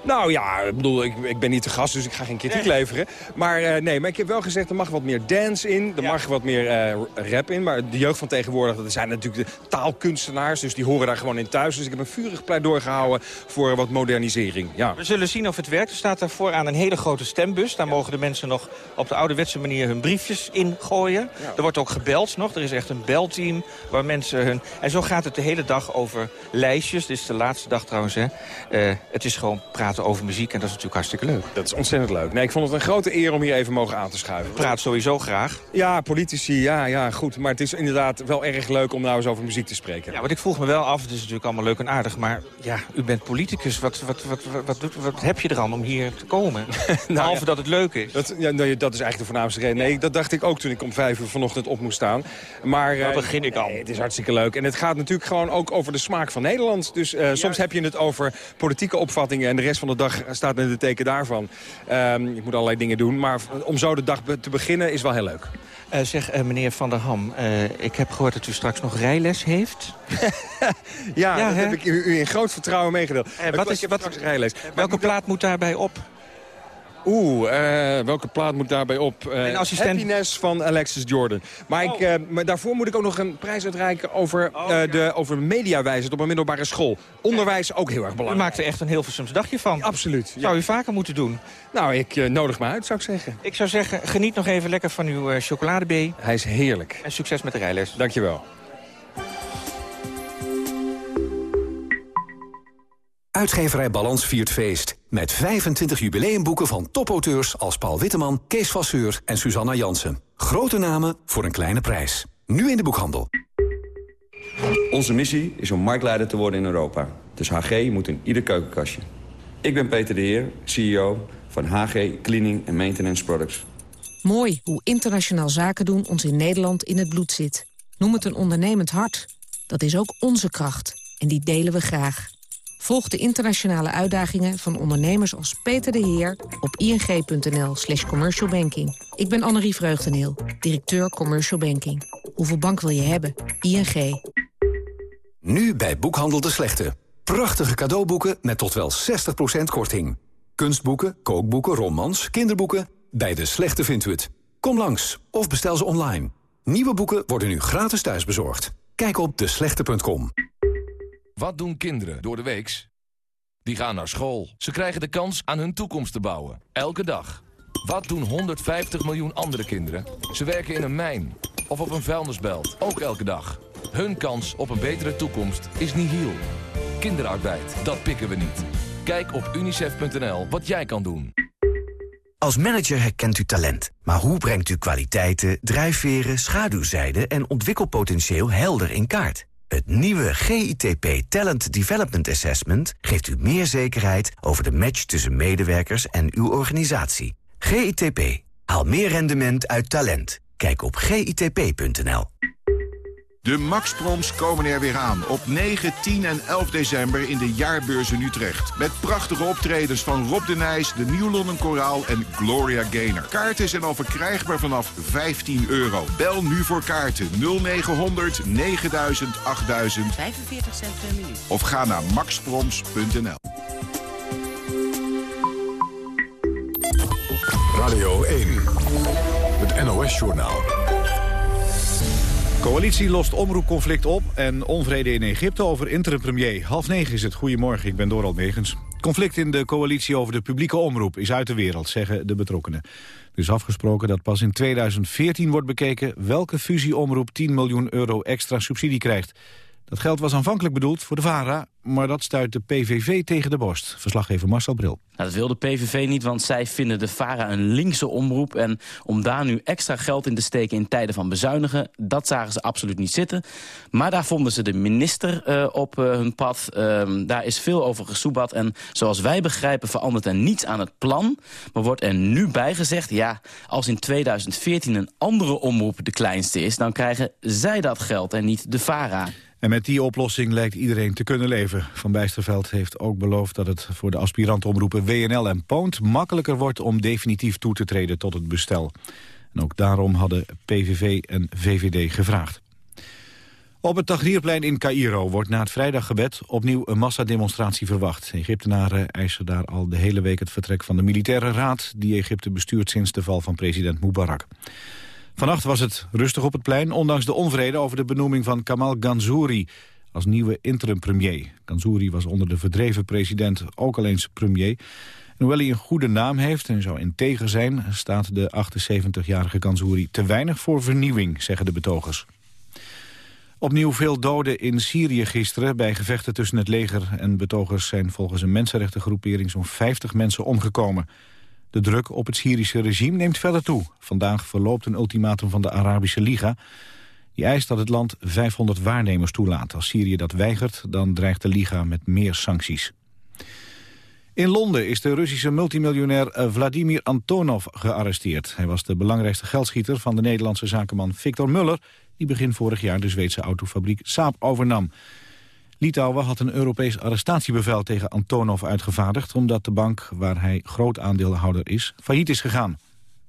Nou ja, ik bedoel, ik, ik ben niet te gast, dus ik ga geen kritiek leveren. Maar uh, nee, maar ik heb wel gezegd, er mag wat meer dance in. Er ja. mag wat meer uh, rap in. Maar de jeugd van tegenwoordig, dat zijn natuurlijk de taalkunstenaars. Dus die horen daar gewoon in thuis. Dus ik heb een vurig pleidooi gehouden voor wat modernisering. Ja. We zullen zien of het werkt. Er staat daar vooraan een hele grote stembus. Daar ja. mogen de mensen nog op de ouderwetse manier hun briefjes in gooien. Ja. Er wordt ook gebeld nog. Er is echt een belteam waar mensen hun... En zo gaat het de hele dag over lijstjes. Dit is de laatste dag trouwens, hè. Uh, het is gewoon praten over muziek en dat is natuurlijk hartstikke leuk. Dat is ontzettend leuk. Nee, ik vond het een grote eer om hier even mogen aan te schuiven. Praat sowieso graag. Ja, politici, ja, ja, goed. Maar het is inderdaad wel erg leuk om nou eens over muziek te spreken. Ja, want ik vroeg me wel af, het is natuurlijk allemaal leuk en aardig... maar ja, u bent politicus. Wat, wat, wat, wat, wat, wat heb je er aan om hier te komen? [laughs] nou, Behalve ja, dat het leuk is. Dat, ja, nee, dat is eigenlijk de voornaamste reden. Nee, dat dacht ik ook toen ik om vijf uur vanochtend op moest staan. Maar Daar begin ik al. Nee, het is hartstikke leuk. En het gaat natuurlijk gewoon ook over de smaak van Nederland. Dus uh, soms heb je het over politieke opvattingen... en de rest van de dag staat in het teken daarvan. Um, je moet allerlei dingen doen, maar om zo de dag te beginnen is wel heel leuk. Uh, zeg, uh, meneer Van der Ham, uh, ik heb gehoord dat u straks nog rijles heeft. [laughs] ja, ja, dat heb ik u, u, in groot vertrouwen meegedeeld. wat is wat, rijles? Welke plaat moet daarbij op? Oeh, uh, welke plaat moet daarbij op? Uh, assistent... Happiness van Alexis Jordan. Maar, oh. ik, uh, maar daarvoor moet ik ook nog een prijs uitreiken over, oh, ja. de, over mediawijsheid op een middelbare school. Onderwijs ook heel erg belangrijk. U maakt er echt een heel versums dagje van. Absoluut. Ja. Zou u vaker moeten doen? Nou, ik nodig me uit, zou ik zeggen. Ik zou zeggen, geniet nog even lekker van uw chocoladebee. Hij is heerlijk. En succes met de rijles. Dankjewel. Uitgeverij Balans viert feest. Met 25 jubileumboeken van topauteurs als Paul Witteman, Kees Vasseur en Susanna Jansen. Grote namen voor een kleine prijs. Nu in de boekhandel. Onze missie is om marktleider te worden in Europa. Dus HG moet in ieder keukenkastje. Ik ben Peter de Heer, CEO van HG Cleaning Maintenance Products. Mooi hoe internationaal zaken doen ons in Nederland in het bloed zit. Noem het een ondernemend hart. Dat is ook onze kracht. En die delen we graag. Volg de internationale uitdagingen van ondernemers als Peter de Heer op ing.nl slash commercialbanking. Ik ben Annerie Vreugdeneel, directeur Commercial Banking. Hoeveel bank wil je hebben? ING. Nu bij Boekhandel de Slechte. Prachtige cadeauboeken met tot wel 60% korting. Kunstboeken, kookboeken, romans, kinderboeken. Bij de Slechte vindt u het. Kom langs of bestel ze online. Nieuwe boeken worden nu gratis thuisbezorgd. Kijk op deslechte.com. Wat doen kinderen door de weeks? Die gaan naar school. Ze krijgen de kans aan hun toekomst te bouwen. Elke dag. Wat doen 150 miljoen andere kinderen? Ze werken in een mijn of op een vuilnisbelt. Ook elke dag. Hun kans op een betere toekomst is nihil. Kinderarbeid, dat pikken we niet. Kijk op unicef.nl wat jij kan doen. Als manager herkent u talent. Maar hoe brengt u kwaliteiten, drijfveren, schaduwzijden en ontwikkelpotentieel helder in kaart? Het nieuwe GITP Talent Development Assessment geeft u meer zekerheid over de match tussen medewerkers en uw organisatie. GITP. Haal meer rendement uit talent. Kijk op gitp.nl. De Max Proms komen er weer aan op 9, 10 en 11 december in de jaarbeurs in Utrecht. Met prachtige optredens van Rob de Nijs, de Nieuw London Koraal en Gloria Gaynor. Kaarten zijn al verkrijgbaar vanaf 15 euro. Bel nu voor kaarten 0900 9000 8000 45 cent per minuut. of ga naar maxproms.nl. Radio 1, het NOS-journaal. Coalitie lost omroepconflict op en onvrede in Egypte over interim-premier. Half negen is het. Goedemorgen, ik ben Doral Megens. Conflict in de coalitie over de publieke omroep is uit de wereld, zeggen de betrokkenen. Er is afgesproken dat pas in 2014 wordt bekeken welke fusieomroep 10 miljoen euro extra subsidie krijgt. Dat geld was aanvankelijk bedoeld voor de VARA, maar dat stuit de PVV tegen de borst. Verslaggever Marcel Bril. Nou, dat wil de PVV niet, want zij vinden de VARA een linkse omroep. En om daar nu extra geld in te steken in tijden van bezuinigen... dat zagen ze absoluut niet zitten. Maar daar vonden ze de minister uh, op uh, hun pad. Uh, daar is veel over gesoebat. En zoals wij begrijpen verandert er niets aan het plan. Maar wordt er nu bijgezegd... ja, als in 2014 een andere omroep de kleinste is... dan krijgen zij dat geld en niet de VARA. En met die oplossing lijkt iedereen te kunnen leven. Van Bijsterveld heeft ook beloofd dat het voor de aspirantomroepen WNL en Poont... makkelijker wordt om definitief toe te treden tot het bestel. En ook daarom hadden PVV en VVD gevraagd. Op het Tahrirplein in Cairo wordt na het vrijdaggebed opnieuw een massademonstratie verwacht. Egyptenaren eisen daar al de hele week het vertrek van de militaire raad... die Egypte bestuurt sinds de val van president Mubarak. Vannacht was het rustig op het plein, ondanks de onvrede over de benoeming van Kamal Ganzouri als nieuwe interim-premier. Ganzouri was onder de verdreven president ook al eens premier. En hoewel hij een goede naam heeft en zou integer zijn... staat de 78-jarige Ganzouri te weinig voor vernieuwing, zeggen de betogers. Opnieuw veel doden in Syrië gisteren. Bij gevechten tussen het leger en betogers zijn volgens een mensenrechtengroepering zo'n 50 mensen omgekomen. De druk op het Syrische regime neemt verder toe. Vandaag verloopt een ultimatum van de Arabische Liga. Die eist dat het land 500 waarnemers toelaat. Als Syrië dat weigert, dan dreigt de Liga met meer sancties. In Londen is de Russische multimiljonair Vladimir Antonov gearresteerd. Hij was de belangrijkste geldschieter van de Nederlandse zakenman Victor Muller... die begin vorig jaar de Zweedse autofabriek Saab overnam. Litouwen had een Europees arrestatiebevel tegen Antonov uitgevaardigd... omdat de bank, waar hij groot aandeelhouder is, failliet is gegaan.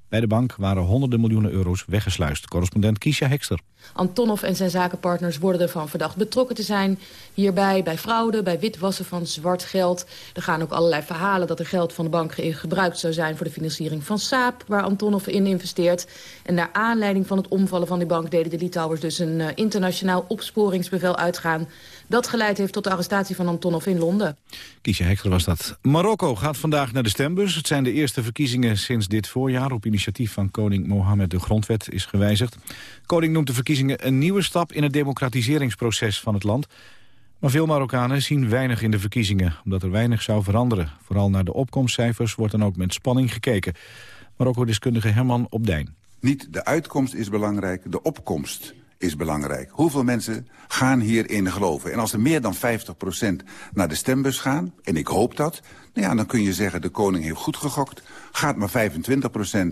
Bij de bank waren honderden miljoenen euro's weggesluist. Correspondent Kiesja Hekster. Antonov en zijn zakenpartners worden ervan verdacht betrokken te zijn. Hierbij bij fraude, bij witwassen van zwart geld. Er gaan ook allerlei verhalen dat er geld van de bank gebruikt zou zijn... voor de financiering van Saab, waar Antonov in investeert. En naar aanleiding van het omvallen van die bank... deden de Litouwers dus een uh, internationaal opsporingsbevel uitgaan... Dat geleid heeft tot de arrestatie van Antonov in Londen. Kiesje Hekster was dat. Marokko gaat vandaag naar de stembus. Het zijn de eerste verkiezingen sinds dit voorjaar. Op initiatief van koning Mohammed de grondwet is gewijzigd. Koning noemt de verkiezingen een nieuwe stap in het democratiseringsproces van het land. Maar veel Marokkanen zien weinig in de verkiezingen, omdat er weinig zou veranderen. Vooral naar de opkomstcijfers wordt dan ook met spanning gekeken. Marokko-deskundige Herman Opdijn. Niet de uitkomst is belangrijk, de opkomst is belangrijk. Hoeveel mensen gaan hierin geloven? En als er meer dan 50% naar de stembus gaan, en ik hoop dat... Nou ja, dan kun je zeggen, de koning heeft goed gegokt. Gaat maar 25%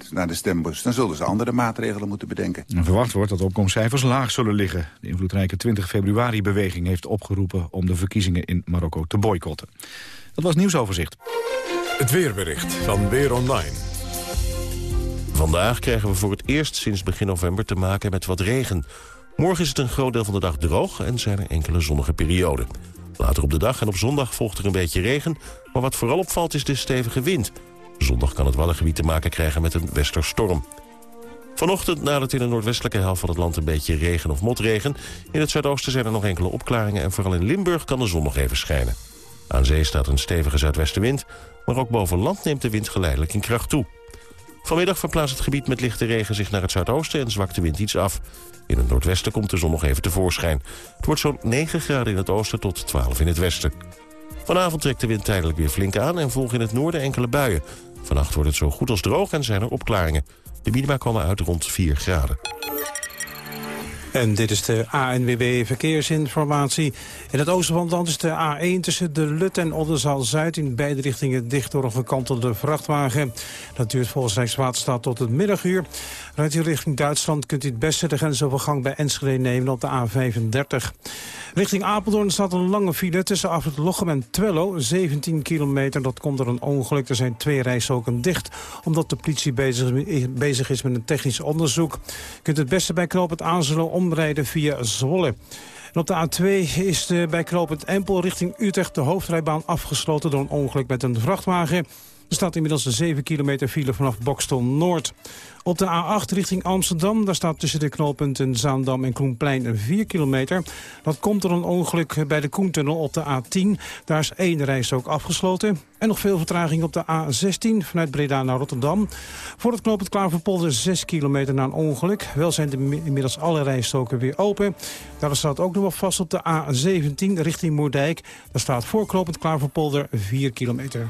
naar de stembus, dan zullen ze andere maatregelen moeten bedenken. En verwacht wordt dat opkomstcijfers laag zullen liggen. De invloedrijke 20 februari-beweging heeft opgeroepen... om de verkiezingen in Marokko te boycotten. Dat was nieuwsoverzicht. Het weerbericht van Weer Online. Vandaag krijgen we voor het eerst sinds begin november te maken met wat regen. Morgen is het een groot deel van de dag droog en zijn er enkele zonnige perioden. Later op de dag en op zondag volgt er een beetje regen... maar wat vooral opvalt is de stevige wind. Zondag kan het Waddengebied te maken krijgen met een westerstorm. Vanochtend nadert in de noordwestelijke helft van het land een beetje regen of motregen. In het zuidoosten zijn er nog enkele opklaringen... en vooral in Limburg kan de zon nog even schijnen. Aan zee staat een stevige zuidwestenwind... maar ook boven land neemt de wind geleidelijk in kracht toe. Vanmiddag verplaatst het gebied met lichte regen zich naar het zuidoosten... en zwakt de wind iets af. In het noordwesten komt de zon nog even tevoorschijn. Het wordt zo'n 9 graden in het oosten tot 12 in het westen. Vanavond trekt de wind tijdelijk weer flink aan en volgen in het noorden enkele buien. Vannacht wordt het zo goed als droog en zijn er opklaringen. De minima komen uit rond 4 graden. En dit is de ANWB Verkeersinformatie. In het oosten van het land is de A1 tussen de Lut en Oldenzaal-Zuid... in beide richtingen dicht door een gekantelde vrachtwagen. Dat duurt volgens Rijkswaterstaat tot het middaguur. Rijdt u richting Duitsland kunt u het beste de grensovergang bij Enschede nemen op de A35. Richting Apeldoorn staat een lange file tussen Afrit Lochem en Twello. 17 kilometer, dat komt door een ongeluk. Er zijn twee rijstroken dicht, omdat de politie bezig, is met een technisch onderzoek. Je kunt het beste bij Knoop het Aanzelo omrijden via Zwolle. Op de A2 is de, bij Knoopend Empel richting Utrecht de hoofdrijbaan afgesloten door een ongeluk met een vrachtwagen. Er staat inmiddels een 7 kilometer file vanaf Bokstel Noord. Op de A8 richting Amsterdam, daar staat tussen de knooppunten Zaandam en Koenplein een 4 kilometer. Dat komt door een ongeluk bij de Koentunnel op de A10. Daar is één reis ook afgesloten. En nog veel vertraging op de A16 vanuit Breda naar Rotterdam. Voor het knooppunt Klaverpolder 6 kilometer na een ongeluk. Wel zijn de, inmiddels alle rijstoken weer open. Daar staat ook nog wel vast op de A17 richting Moerdijk. Daar staat voor knooppunt Klaverpolder 4 kilometer.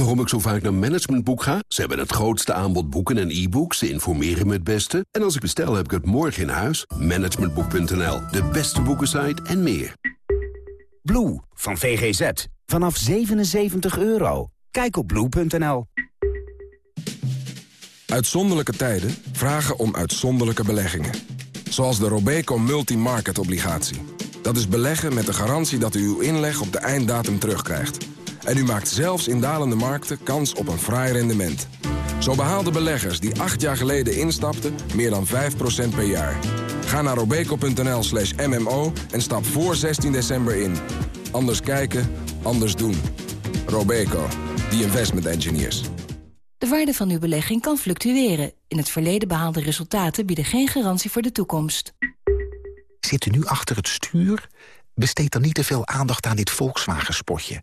Waarom ik zo vaak naar Managementboek ga? Ze hebben het grootste aanbod boeken en e-books. Ze informeren me het beste. En als ik bestel, heb ik het morgen in huis. Managementboek.nl, de beste boekensite en meer. Blue van VGZ. Vanaf 77 euro. Kijk op blue.nl. Uitzonderlijke tijden vragen om uitzonderlijke beleggingen. Zoals de Robeco Multi-Market Obligatie. Dat is beleggen met de garantie dat u uw inleg op de einddatum terugkrijgt. En u maakt zelfs in dalende markten kans op een fraai rendement. Zo behaalden beleggers die acht jaar geleden instapten meer dan 5% per jaar. Ga naar robeco.nl slash mmo en stap voor 16 december in. Anders kijken, anders doen. Robeco, the investment engineers. De waarde van uw belegging kan fluctueren. In het verleden behaalde resultaten bieden geen garantie voor de toekomst. Zit u nu achter het stuur? Besteed dan niet te veel aandacht aan dit Volkswagen-spotje.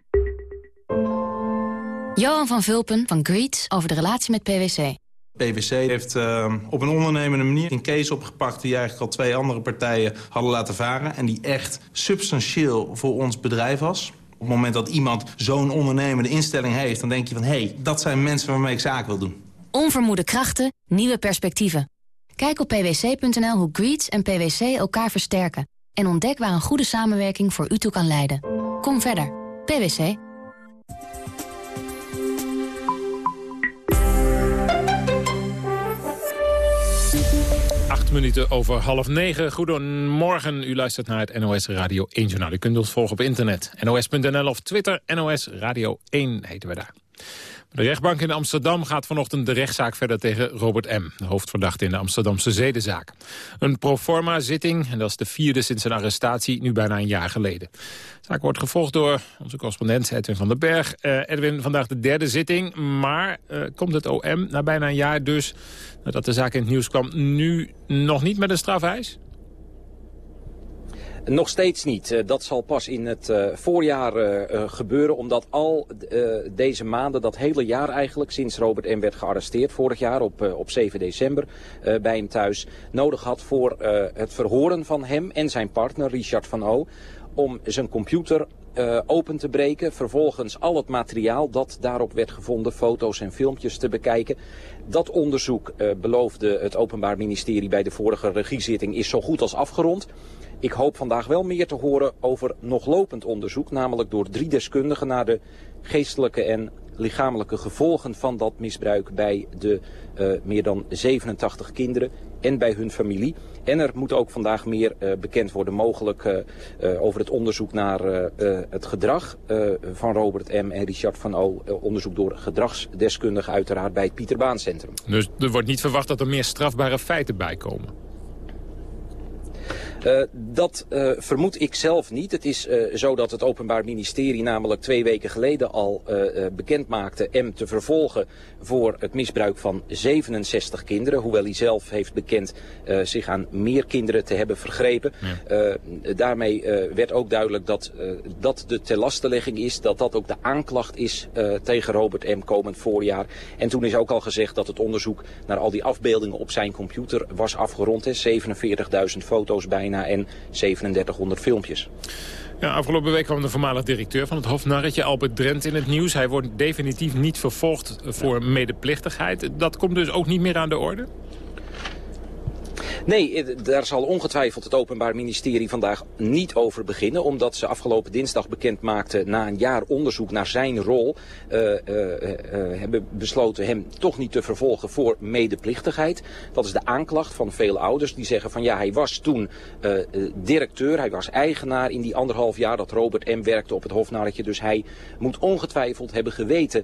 Johan van Vulpen van Greets over de relatie met PwC. PwC heeft uh, op een ondernemende manier een case opgepakt... die eigenlijk al twee andere partijen hadden laten varen... en die echt substantieel voor ons bedrijf was. Op het moment dat iemand zo'n ondernemende instelling heeft... dan denk je van, hé, hey, dat zijn mensen waarmee ik zaak wil doen. Onvermoede krachten, nieuwe perspectieven. Kijk op pwc.nl hoe Greets en PwC elkaar versterken... en ontdek waar een goede samenwerking voor u toe kan leiden. Kom verder. PwC. Minuten over half negen. Goedemorgen, u luistert naar het NOS Radio 1 Journaal. U kunt ons volgen op internet, nos.nl of Twitter, NOS Radio 1 heten we daar. De rechtbank in Amsterdam gaat vanochtend de rechtszaak verder tegen Robert M., de hoofdverdachte in de Amsterdamse zedenzaak. Een proforma zitting, en dat is de vierde sinds zijn arrestatie, nu bijna een jaar geleden. De zaak wordt gevolgd door onze correspondent Edwin van den Berg. Uh, Edwin, vandaag de derde zitting, maar uh, komt het OM na bijna een jaar dus, nadat de zaak in het nieuws kwam, nu nog niet met een strafeis? Nog steeds niet. Eh, dat zal pas in het uh, voorjaar uh, gebeuren. Omdat al deze maanden, dat hele jaar eigenlijk, sinds Robert M. werd gearresteerd vorig jaar op, op 7 december bij hem thuis, nodig had voor het verhoren van hem en zijn partner Richard van O. Om zijn computer open te breken. Vervolgens al het materiaal dat daarop werd gevonden, foto's en filmpjes te bekijken. Dat onderzoek, beloofde het Openbaar Ministerie bij de vorige regiezitting, is zo goed als afgerond. Ik hoop vandaag wel meer te horen over nog lopend onderzoek, namelijk door drie deskundigen naar de geestelijke en lichamelijke gevolgen van dat misbruik bij de uh, meer dan 87 kinderen en bij hun familie. En er moet ook vandaag meer bekend worden mogelijk over het onderzoek naar het gedrag van Robert M. en Richard van O. onderzoek door gedragsdeskundigen uiteraard bij het Pieter Baan Centrum. Dus er wordt niet verwacht dat er meer strafbare feiten bijkomen? Uh, dat uh, vermoed ik zelf niet. Het is uh, zo dat het Openbaar Ministerie namelijk twee weken geleden al bekend maakte M te vervolgen voor het misbruik van 67 kinderen. Hoewel hij zelf heeft bekend zich aan meer kinderen te hebben vergrepen. Ja. daarmee werd ook duidelijk dat dat de telastenlegging is. Dat dat ook de aanklacht is tegen Robert M komend voorjaar. En toen is ook al gezegd dat het onderzoek naar al die afbeeldingen op zijn computer was afgerond. 47.000 foto's bijna en 3700 filmpjes. Ja, afgelopen week kwam de voormalig directeur van het Hofnarretje, Albert Drent, in het nieuws. Hij wordt definitief niet vervolgd voor medeplichtigheid. Dat komt dus ook niet meer aan de orde? Nee, eh, daar zal ongetwijfeld het Openbaar Ministerie vandaag niet over beginnen. Omdat ze afgelopen dinsdag bekend maakten na een jaar onderzoek naar zijn rol. Uh, uh, hebben besloten hem toch niet te vervolgen voor medeplichtigheid. Dat is de aanklacht van veel ouders die zeggen van ja hij was toen directeur. Hij was eigenaar in die anderhalf jaar dat Robert M. werkte op het Hofnarretje. Dus hij moet ongetwijfeld hebben geweten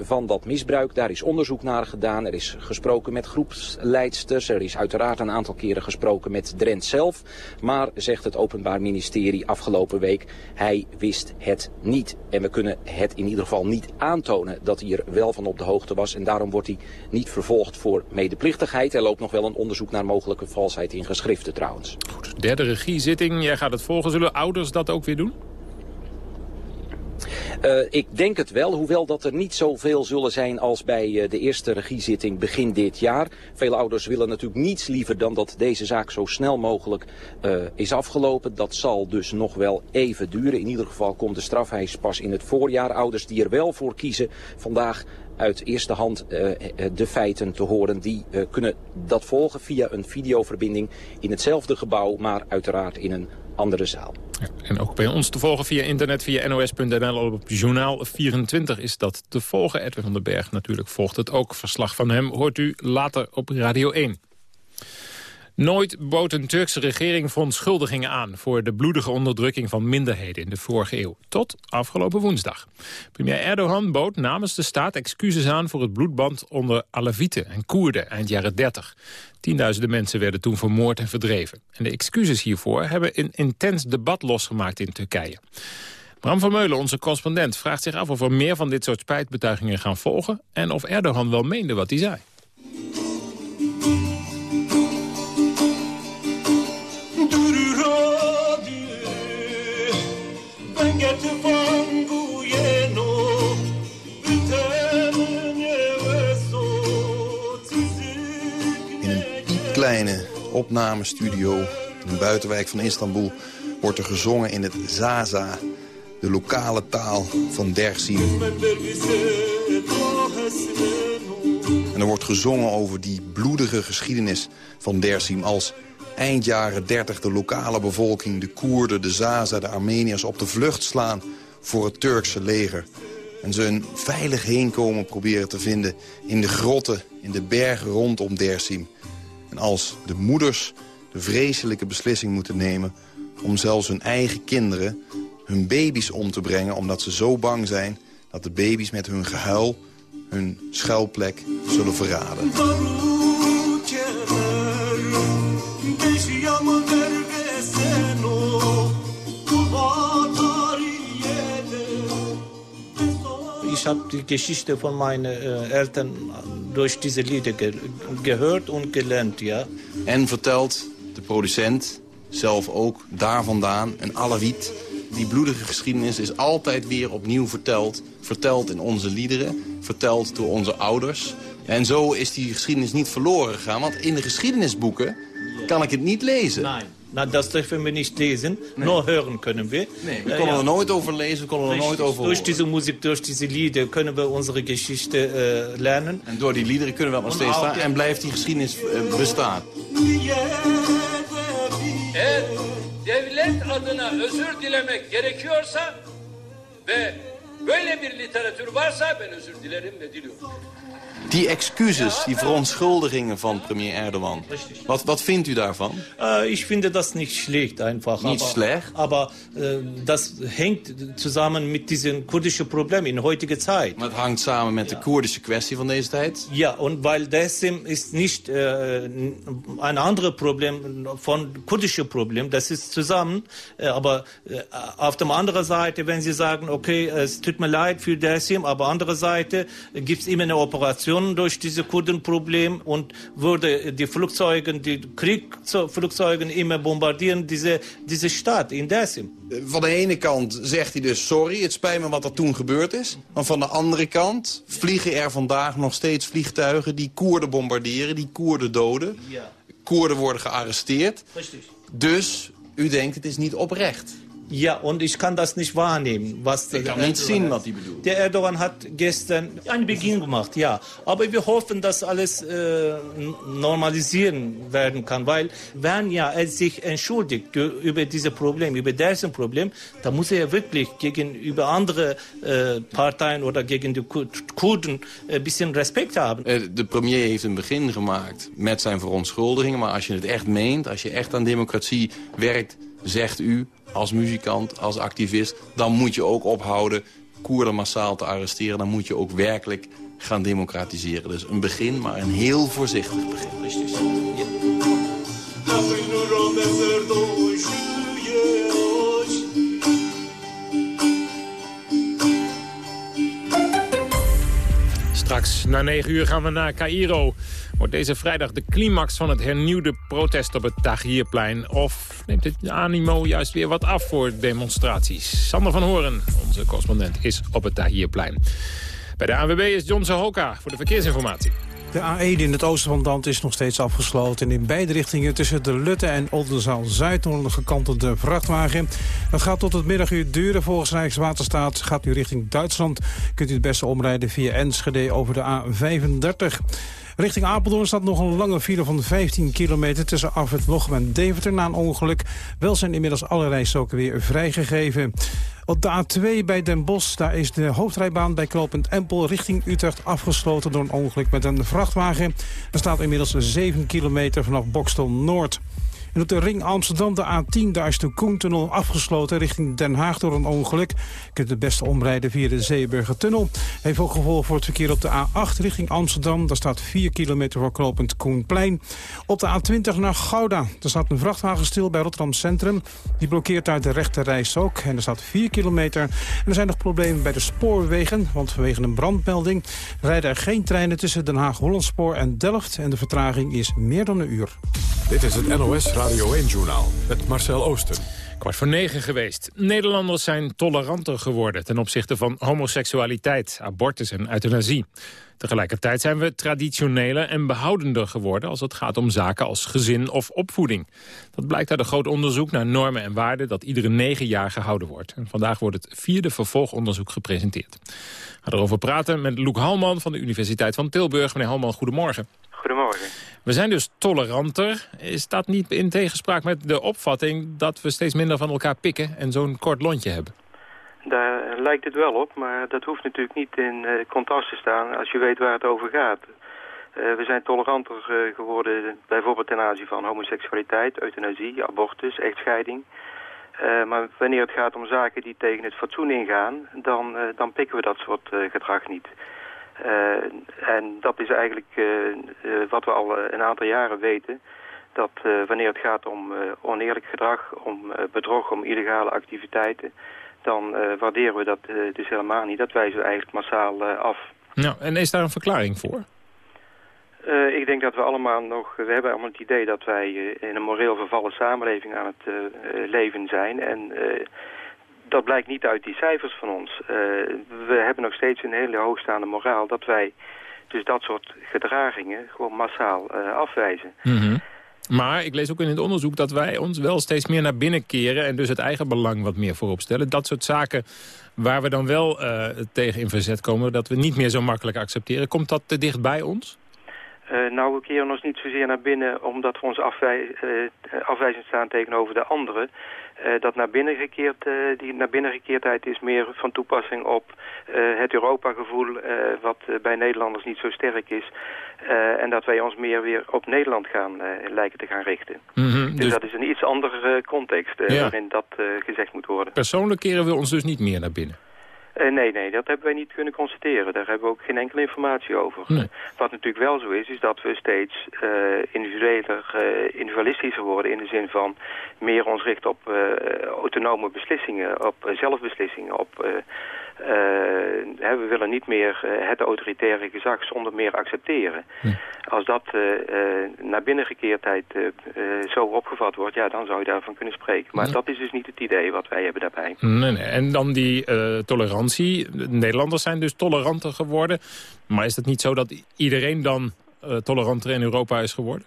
van dat misbruik. Daar is onderzoek naar gedaan. Er is gesproken met groepsleidsters. Er is uiteraard een aantal keren gesproken met Drent zelf. Maar, zegt het Openbaar Ministerie afgelopen week, hij wist het niet. En we kunnen het in ieder geval niet aantonen dat hij er wel van op de hoogte was. En daarom wordt hij niet vervolgd voor medeplichtigheid. Er loopt nog wel een onderzoek naar mogelijke valsheid in geschriften trouwens. Goed, derde regiezitting. Jij gaat het volgen. Zullen ouders dat ook weer doen? Uh, ik denk het wel, hoewel dat er niet zoveel zullen zijn als bij uh, de eerste regiezitting begin dit jaar. Veel ouders willen natuurlijk niets liever dan dat deze zaak zo snel mogelijk uh, is afgelopen. Dat zal dus nog wel even duren. In ieder geval komt de strafheis pas in het voorjaar. Ouders die er wel voor kiezen vandaag uit eerste hand de feiten te horen. Die kunnen dat volgen via een videoverbinding in hetzelfde gebouw, maar uiteraard in een andere zaal. En ook bij ons te volgen via internet, via nos.nl. Op journaal 24 is dat te volgen. Edwin van den Berg natuurlijk volgt het ook. Verslag van hem hoort u later op Radio 1. Nooit bood een Turkse regering verontschuldigingen aan... voor de bloedige onderdrukking van minderheden in de vorige eeuw. Tot afgelopen woensdag. Premier Erdogan bood namens de staat excuses aan... voor het bloedband onder Alevieten en Koerden eind jaren 30. Tienduizenden mensen werden toen vermoord en verdreven. En de excuses hiervoor hebben een intens debat losgemaakt in Turkije. Bram van Meulen, onze correspondent, vraagt zich af of er meer van dit soort spijtbetuigingen gaan volgen... en of Erdogan wel meende wat hij zei. kleine opnamestudio in een buitenwijk van Istanbul... wordt er gezongen in het Zaza, de lokale taal van Dersim. En er wordt gezongen over die bloedige geschiedenis van Dersim... als eind jaren 30 de lokale bevolking, de Koerden, de Zaza, de Armeniërs... op de vlucht slaan voor het Turkse leger. En ze een veilig heenkomen proberen te vinden in de grotten, in de bergen rondom Dersim. En als de moeders de vreselijke beslissing moeten nemen... om zelfs hun eigen kinderen, hun baby's om te brengen... omdat ze zo bang zijn dat de baby's met hun gehuil hun schuilplek zullen verraden. Ich habe die Geschichte von meinen äh, Eltern durch diese Lieder ge gehört und gelernt, ja. En vertelt de producent, zelf ook, daar vandaan, een Alawiet... die bloedige geschiedenis is altijd weer opnieuw verteld. Verteld in onze liederen, verteld door onze ouders. En zo is die geschiedenis niet verloren gegaan, want in de geschiedenisboeken kan ik het niet lezen. Nee. Na, das dürfen wir nicht lesen, nee. nur hören können wir. Nee, wir können ja. er nooit over lezen, we kunnen er nooit over Durch diese Musik, durch diese Lieder kunnen we onze Geschichte uh, lernen. En door die liederen kunnen we nog steeds staan en blijft die geschiedenis uh, bestaan. Devlet adına özür dilemek gerekiyorsa ve Böyle bir literatür varsa ben özür dilerim ve diliyorum. Die excuses, die verontschuldigingen van premier Erdogan. Wat, wat vindt u daarvan? Äh, ich finde das nicht schlecht einfach. Nicht aber, schlecht? Aber äh, das hängt zusammen mit diesem kurdischen Problem in heutiger Zeit. Maar het hangt samen met de Koerdische kwestie van deze tijd. Ja, und weil nicht äh, ein anderes Problem von kurdischen Problem, das ist zusammen. Äh, aber äh, auf der anderen Seite, wenn Sie sagen, okay, es tut mir leid für Dessim, aber andere Seite gibt es immer eine Operation durch dieses Kurdenproblem und würde die Flugzeuge, die Kriegflugzeuge immer bombardieren diese, diese Stadt in Dessim. Van de ene kant zegt hij dus sorry, het spijt me wat er toen gebeurd is. Maar van de andere kant vliegen er vandaag nog steeds vliegtuigen die Koerden bombarderen, die Koerden doden. Ja. Koerden worden gearresteerd. Richtig. Dus u denkt het is niet oprecht. Ja, und ich kann das nicht wahrnehmen. Was Ich kann nicht sehen, was die bedoelt. Der Erdogan hat gestern einen Beginn gemacht, ja. Aber wir hoffen, dass alles äh, normalisieren werden kann. Weil wenn ja er sich entschuldigt über dieses Problem, über dessen Problem, dann muss er wirklich gegenüber andere äh, Parteien oder gegen die Kurden ein bisschen Respekt haben. Eh, De premier heeft een begin gemaakt met zijn verontschuldigingen. Maar als je het echt meent, als je echt aan democratie werkt, zegt u als muzikant, als activist... dan moet je ook ophouden Koerden massaal te arresteren. Dan moet je ook werkelijk gaan democratiseren. Dus een begin, maar een heel voorzichtig begin. Na 9 uur gaan we naar Cairo. Wordt deze vrijdag de climax van het hernieuwde protest op het Tahrirplein? Of neemt het animo juist weer wat af voor demonstraties? Sander van Horen, onze correspondent, is op het Tahrirplein. Bij de ANWB is John Zahoka voor de verkeersinformatie. De A1 in het oosten van land is nog steeds afgesloten. In beide richtingen tussen de Lutte en Oldenzaal-Zuid... door een gekantelde vrachtwagen. Dat gaat tot het middaguur duren. Volgens Rijkswaterstaat gaat u richting Duitsland. Kunt u het beste omrijden via Enschede over de A35. Richting Apeldoorn staat nog een lange file van 15 kilometer... tussen Afrit en Deventer na een ongeluk. Wel zijn inmiddels alle rijstroken weer vrijgegeven. Op de A2 bij Den Bosch, daar is de hoofdrijbaan bij knooppunt Empel richting Utrecht afgesloten door een ongeluk met een vrachtwagen. Er staat inmiddels 7 kilometer vanaf Bokstel Noord. En op de ring Amsterdam, de A10, daar is de Koentunnel afgesloten richting Den Haag door een ongeluk. Je kunt het beste omrijden via de Zeeburgertunnel. Heeft ook gevolgen voor het verkeer op de A8 richting Amsterdam. Daar staat 4 kilometer voor knooppunt Koenplein. Op de A20 naar Gouda. Daar staat een vrachtwagen stil bij Rotterdam Centrum. Die blokkeert daar de rechte reis ook. En er staat 4 kilometer. En er zijn nog problemen bij de spoorwegen. Want vanwege een brandmelding rijden er geen treinen tussen Den Haag-Hollandspoor en Delft. En de vertraging is meer dan een uur. Dit is het NOS Radio 1-journaal met Marcel Oosten. Kwart voor negen geweest. Nederlanders zijn toleranter geworden ten opzichte van homoseksualiteit, abortus en euthanasie. Tegelijkertijd zijn we traditioneler en behoudender geworden als het gaat om zaken als gezin of opvoeding. Dat blijkt uit een groot onderzoek naar normen en waarden dat iedere negen jaar gehouden wordt. En vandaag wordt het vierde vervolgonderzoek gepresenteerd. We gaan erover praten met Loek Halman van de Universiteit van Tilburg. Meneer Halman, goedemorgen. Goedemorgen. We zijn dus toleranter. Is dat niet in tegenspraak met de opvatting dat we steeds minder van elkaar pikken en zo'n kort lontje hebben? Daar lijkt het wel op, maar dat hoeft natuurlijk niet in uh, contrast te staan als je weet waar het over gaat. Uh, we zijn toleranter uh, geworden bijvoorbeeld ten aanzien van homoseksualiteit, euthanasie, abortus, echtscheiding. maar wanneer het gaat om zaken die tegen het fatsoen ingaan, dan, dan pikken we dat soort gedrag niet. En dat is eigenlijk wat we al een aantal jaren weten dat wanneer het gaat om oneerlijk gedrag, om bedrog, om illegale activiteiten, dan waarderen we dat dus helemaal niet. Dat wijzen we eigenlijk massaal af. Nou, en is daar een verklaring voor? ik denk dat we allemaal nog... We hebben allemaal het idee dat wij in een moreel vervallen samenleving aan het leven zijn. En dat blijkt niet uit die cijfers van ons. we hebben nog steeds een hele hoogstaande moraal dat wij dus dat soort gedragingen gewoon massaal afwijzen. Mm -hmm. Maar ik lees ook in het onderzoek dat wij ons wel steeds meer naar binnen keren... en dus het eigen belang wat meer voorop stellen. Dat soort zaken waar we dan wel uh, tegen in verzet komen... dat we niet meer zo makkelijk accepteren. Komt dat te dicht bij ons? Uh, nou, we keren ons niet zozeer naar binnen omdat we ons afwij uh, afwijzend staan tegenover de anderen. Uh, dat naar binnen, gekeerd, uh, die naar binnen gekeerdheid is meer van toepassing op uh, het Europa-gevoel... wat bij Nederlanders niet zo sterk is. en dat wij ons meer weer op Nederland gaan lijken te gaan richten. Mm -hmm, dus, dus, dat is een iets andere context ja. waarin dat gezegd moet worden. Persoonlijk keren we ons dus niet meer naar binnen? Uh, nee, nee, dat hebben wij niet kunnen constateren. Daar hebben we ook geen enkele informatie over. Nee. Wat natuurlijk wel zo is, is dat we steeds uh, individueler, uh, individualistischer worden... in de zin van meer ons richten op autonome beslissingen, op zelfbeslissingen... op we willen niet meer uh, het autoritaire gezag zonder meer accepteren. Hm. Als dat uh, naar binnengekeerdheid zo opgevat wordt, ja, dan zou je daarvan kunnen spreken. Maar dat is dus niet het idee wat wij hebben daarbij. Nee, nee. En dan die tolerantie. De Nederlanders zijn dus toleranter geworden. Maar is het niet zo dat iedereen dan toleranter in Europa is geworden?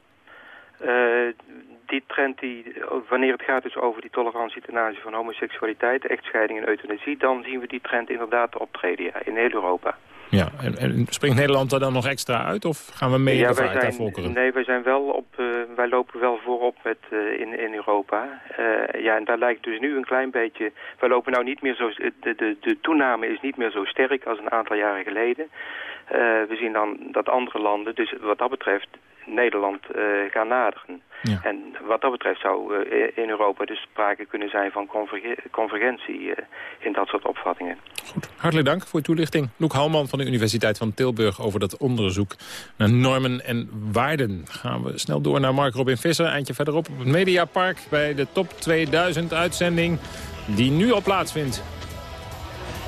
Die trend, die, wanneer het gaat dus over die tolerantie ten aanzien van homoseksualiteit, echtscheiding en euthanasie, dan zien we die trend inderdaad optreden ja, in heel Europa. Ja, en, en, springt Nederland er dan nog extra uit of gaan we mee ja, wij zijn, volkeren? Nee, wij, zijn wel op, uh, wij lopen wel voorop met, uh, in, in Europa. Uh, ja, en daar lijkt dus nu een klein beetje... Wij lopen nou niet meer zo... De, de, de toename is niet meer zo sterk als een aantal jaren geleden. We zien dan dat andere landen, dus wat dat betreft, Nederland gaan naderen. Ja. En wat dat betreft zou uh, in Europa dus sprake kunnen zijn van converge convergentie in dat soort opvattingen. Goed, hartelijk dank voor uw toelichting. Loek Halman van de Universiteit van Tilburg over dat onderzoek naar normen en waarden. Gaan we snel door naar Mark Robin Visser, eindje verderop op het Mediapark bij de Top 2000 uitzending die nu al plaatsvindt.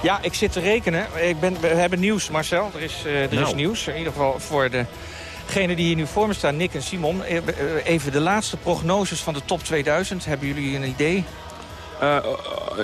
Ja, ik zit te rekenen. Ik ben, we hebben nieuws, Marcel. Er is, uh, er nou. is nieuws. In ieder geval voor de Degene die hier nu voor me staan, Nick en Simon. Eh, eh, even de laatste prognoses van de top 2000. Hebben jullie een idee? Uh,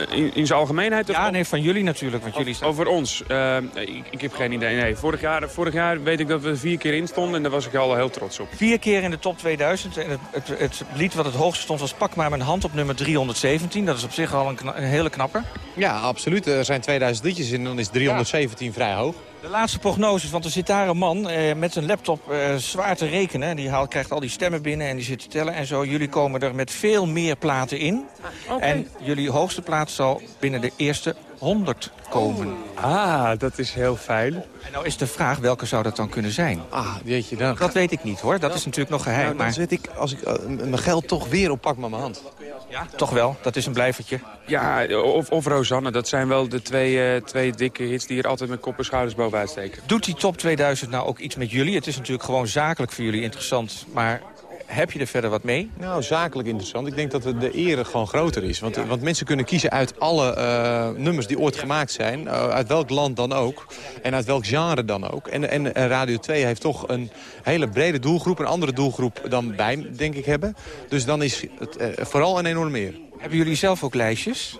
in, in zijn algemeenheid? Ja, nee, van jullie natuurlijk. Want jullie Over ons? Uh, ik, ik, heb geen idee. Nee, vorig jaar, vorig jaar weet ik dat we vier keer in stonden en daar was ik al heel trots op. Vier keer in de top 2000. En het, het, het lied wat het hoogste stond was Pak maar mijn hand op nummer 317. Dat is op zich al een, een hele knapper. Ja, absoluut. Er zijn 2000 liedjes en dan is 317 ja. vrij hoog. De laatste prognoses, want er zit daar een man eh, met zijn laptop eh, zwaar te rekenen. Die haalt, krijgt al die stemmen binnen en die zit te tellen en zo. Jullie komen er met veel meer platen in. Okay. En jullie hoogste plaat zal binnen de eerste 100 komen. Ah, dat is heel fijn. En nou is de vraag, welke zou dat dan kunnen zijn? Ah, weet je dan. Dat weet ik niet hoor, dat is natuurlijk nog geheim. Nou, dan maar... zet ik, als ik uh, mijn geld toch weer op pak met mijn hand. Ja, toch wel. Dat is een blijvertje. Ja, of, of Rosanne. Dat zijn wel de twee, uh, twee dikke hits die er altijd met kop en schouders bovenuit steken. Doet die top 2000 nou ook iets met jullie? Het is natuurlijk gewoon zakelijk voor jullie interessant. Maar heb je er verder wat mee? Nou, zakelijk interessant. Ik denk dat de ere gewoon groter is. Want, want mensen kunnen kiezen uit alle uh, nummers die ooit gemaakt zijn. Uh, uit welk land dan ook. En uit welk genre dan ook. En, en, en Radio 2 heeft toch een hele brede doelgroep. Een andere doelgroep dan wij, denk ik, hebben. Dus dan is het uh, vooral een enorm meer. Hebben jullie zelf ook lijstjes?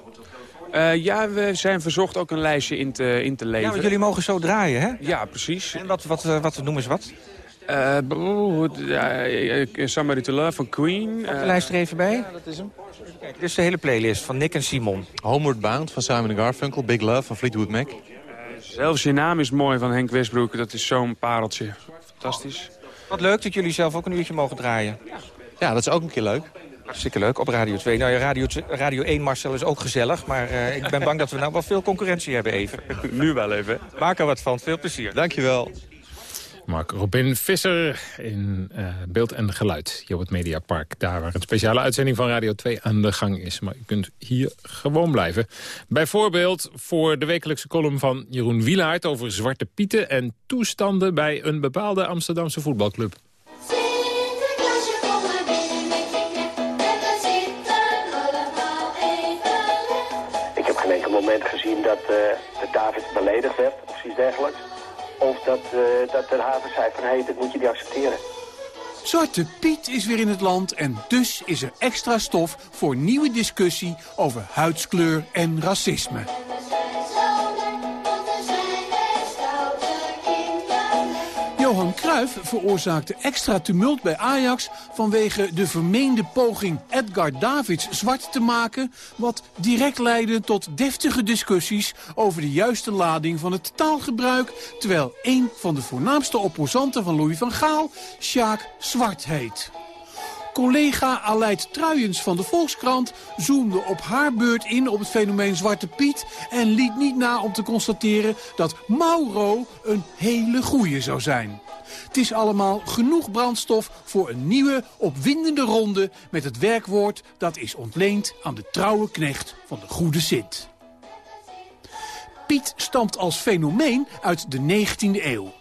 Uh, ja, we zijn verzocht ook een lijstje in te, in te leveren. Ja, want jullie mogen zo draaien, hè? Ja, precies. En wat, wat, wat, wat noem eens wat? Uh, Somebody to Love van Queen. Uh, lijst er even bij. Ja, dat is hem. Kijk, dit is de hele playlist van Nick en Simon. Homeward Bound van Simon Garfunkel. Big Love van Fleetwood Mac. Uh, zelfs je naam is mooi van Henk Westbroek. Dat is zo'n pareltje. Fantastisch. Wat leuk dat jullie zelf ook een uurtje mogen draaien. Ja, dat is ook een keer leuk. Hartstikke leuk op Radio 2. Nou ja, Radio, Radio 1, Marcel, is ook gezellig. Maar uh, ik ben bang dat we nou wel veel concurrentie hebben even. nu wel even. Maak er wat van. Veel plezier. Dankjewel. Mark Robin Visser in uh, beeld en geluid hier op het Mediapark. Daar waar een speciale uitzending van Radio 2 aan de gang is. Maar u kunt hier gewoon blijven. Bijvoorbeeld voor de wekelijkse column van Jeroen Wielaert... over Zwarte Pieten en toestanden bij een bepaalde Amsterdamse voetbalclub. Ik heb geen enkel moment gezien dat uh, David beledigd werd of iets dergelijks. Of dat, uh, dat de haven zei van, hey, dat moet je niet accepteren. Zwarte Piet is weer in het land en dus is er extra stof voor nieuwe discussie over huidskleur en racisme. Johan Cruijff veroorzaakte extra tumult bij Ajax vanwege de vermeende poging Edgar Davids zwart te maken, wat direct leidde tot deftige discussies over de juiste lading van het taalgebruik, terwijl een van de voornaamste opposanten van Louis van Gaal, Sjaak Zwart heet. Collega Aleid Truijens van de Volkskrant zoomde op haar beurt in op het fenomeen Zwarte Piet... en liet niet na om te constateren dat Mauro een hele goeie zou zijn. Het is allemaal genoeg brandstof voor een nieuwe, opwindende ronde... met het werkwoord dat is ontleend aan de trouwe knecht van de goede Sint. Piet stamt als fenomeen uit de 19e eeuw.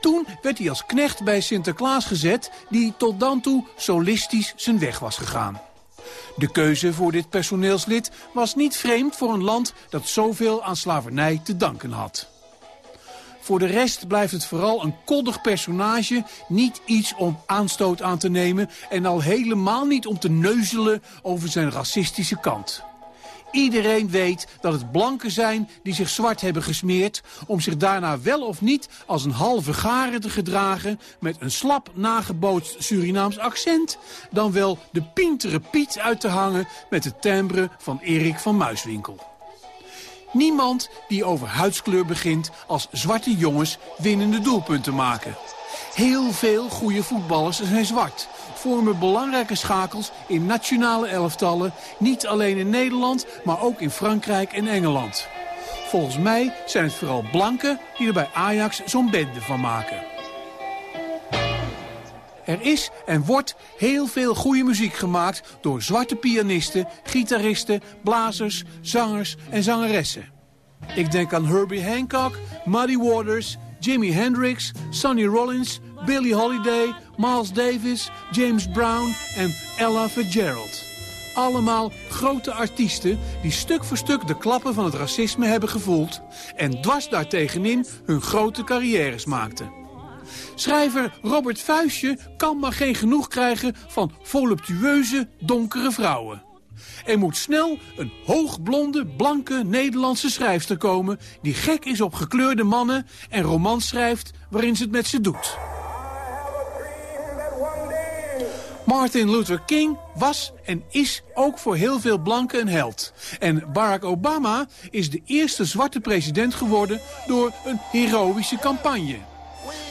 Toen werd hij als knecht bij Sinterklaas gezet... die tot dan toe solistisch zijn weg was gegaan. De keuze voor dit personeelslid was niet vreemd voor een land... dat zoveel aan slavernij te danken had. Voor de rest blijft het vooral een koddig personage, niet iets om aanstoot aan te nemen... en al helemaal niet om te neuzelen over zijn racistische kant. Iedereen weet dat het blanken zijn die zich zwart hebben gesmeerd... om zich daarna wel of niet als een halve garen te gedragen... met een slap nagebootst Surinaams accent... dan wel de pintere Piet uit te hangen met het timbre van Erik van Muiswinkel. Niemand die over huidskleur begint als zwarte jongens winnende doelpunten maken. Heel veel goede voetballers zijn zwart. Vormen belangrijke schakels in nationale elftallen. Niet alleen in Nederland, maar ook in Frankrijk en Engeland. Volgens mij zijn het vooral blanken die er bij Ajax zo'n bende van maken. Er is en wordt heel veel goede muziek gemaakt door zwarte pianisten, gitaristen, blazers, zangers en zangeressen. Ik denk aan Herbie Hancock, Muddy Waters, Jimi Hendrix, Sonny Rollins, Billie Holiday, Miles Davis, James Brown en Ella Fitzgerald. Allemaal grote artiesten die stuk voor stuk de klappen van het racisme hebben gevoeld... en dwars daartegenin hun grote carrières maakten. Schrijver Robert Vuistje kan maar geen genoeg krijgen van voluptueuze, donkere vrouwen. Er moet snel een hoogblonde, blanke Nederlandse schrijfster komen... die gek is op gekleurde mannen en romans schrijft waarin ze het met ze doet. Martin Luther King was en is ook voor heel veel blanken een held. En Barack Obama is de eerste zwarte president geworden door een heroïsche campagne.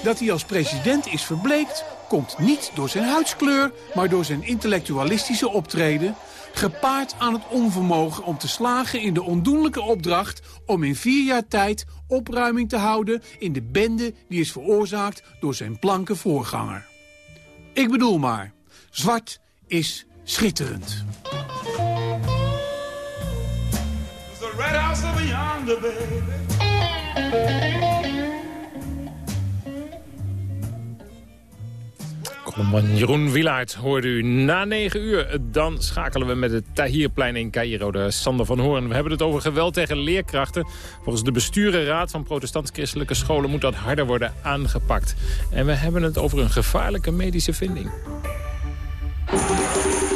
Dat hij als president is verbleekt komt niet door zijn huidskleur, maar door zijn intellectualistische optreden, gepaard aan het onvermogen om te slagen in de ondoenlijke opdracht om in vier jaar tijd opruiming te houden in de bende die is veroorzaakt door zijn blanke voorganger. Ik bedoel maar, zwart is schitterend. The red house over yonder, baby. Jeroen Wielaert hoorde u na 9 uur. Dan schakelen we met het Tahirplein in Cairo, de Sander van Hoorn. We hebben het over geweld tegen leerkrachten. Volgens de besturenraad van protestant-christelijke scholen moet dat harder worden aangepakt. En we hebben het over een gevaarlijke medische vinding.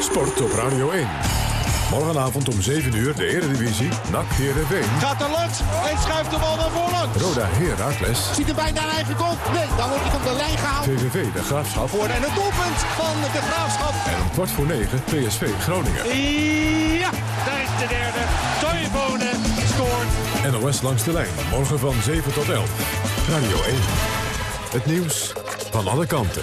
Sport op Radio 1. Morgenavond om 7 uur de Eredivisie. NAC Heerenveen. Gaat er langs en schuift de bal naar voren. Roda Heracles. Ziet er bijna een eigen goal. Nee, dan wordt hij op de lijn gehaald. VVV de Graafschap. Voor en het doelpunt van de Graafschap. En om kwart voor 9 PSV Groningen. Ja, daar is de derde. Toivonen scoort. NOS langs de lijn. Morgen van 7 tot 11. Radio 1. Het nieuws van alle kanten.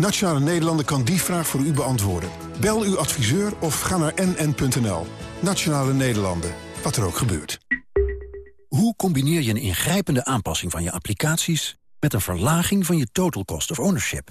Nationale Nederlanden kan die vraag voor u beantwoorden. Bel uw adviseur of ga naar nn.nl. Nationale Nederlanden, wat er ook gebeurt. Hoe combineer je een ingrijpende aanpassing van je applicaties... met een verlaging van je total cost of ownership?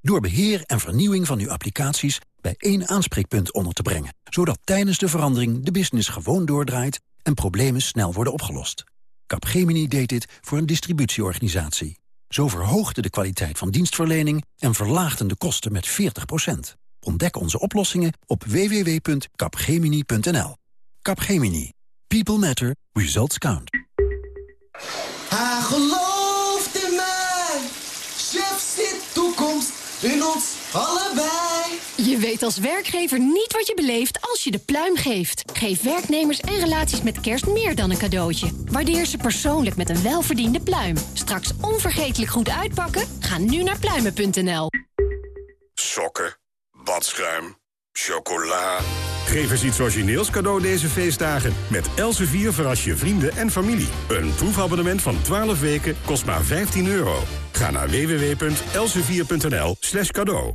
Door beheer en vernieuwing van uw applicaties bij één aanspreekpunt onder te brengen... zodat tijdens de verandering de business gewoon doordraait... en problemen snel worden opgelost. Capgemini deed dit voor een distributieorganisatie. Zo verhoogde de kwaliteit van dienstverlening en verlaagden de kosten met 40% Ontdek onze oplossingen op www.capgemini.nl. Capgemini. People matter. Results count. Hij in mij. Chef zit toekomst. In ons, allebei. Je weet als werkgever niet wat je beleeft als je de pluim geeft. Geef werknemers en relaties met kerst meer dan een cadeautje. Waardeer ze persoonlijk met een welverdiende pluim. Straks onvergetelijk goed uitpakken? Ga nu naar pluimen.nl. Sokken, badschuim, chocola. Geef eens iets origineels cadeau deze feestdagen. Met Elsevier verras je vrienden en familie. Een proefabonnement van 12 weken kost maar 15 euro. Ga naar www.elsevier.nl slash cadeau.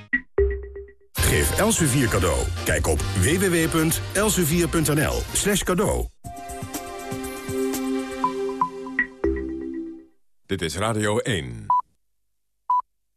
Geef Elsevier cadeau. Kijk op www.elsevier.nl slash cadeau. Dit is Radio 1.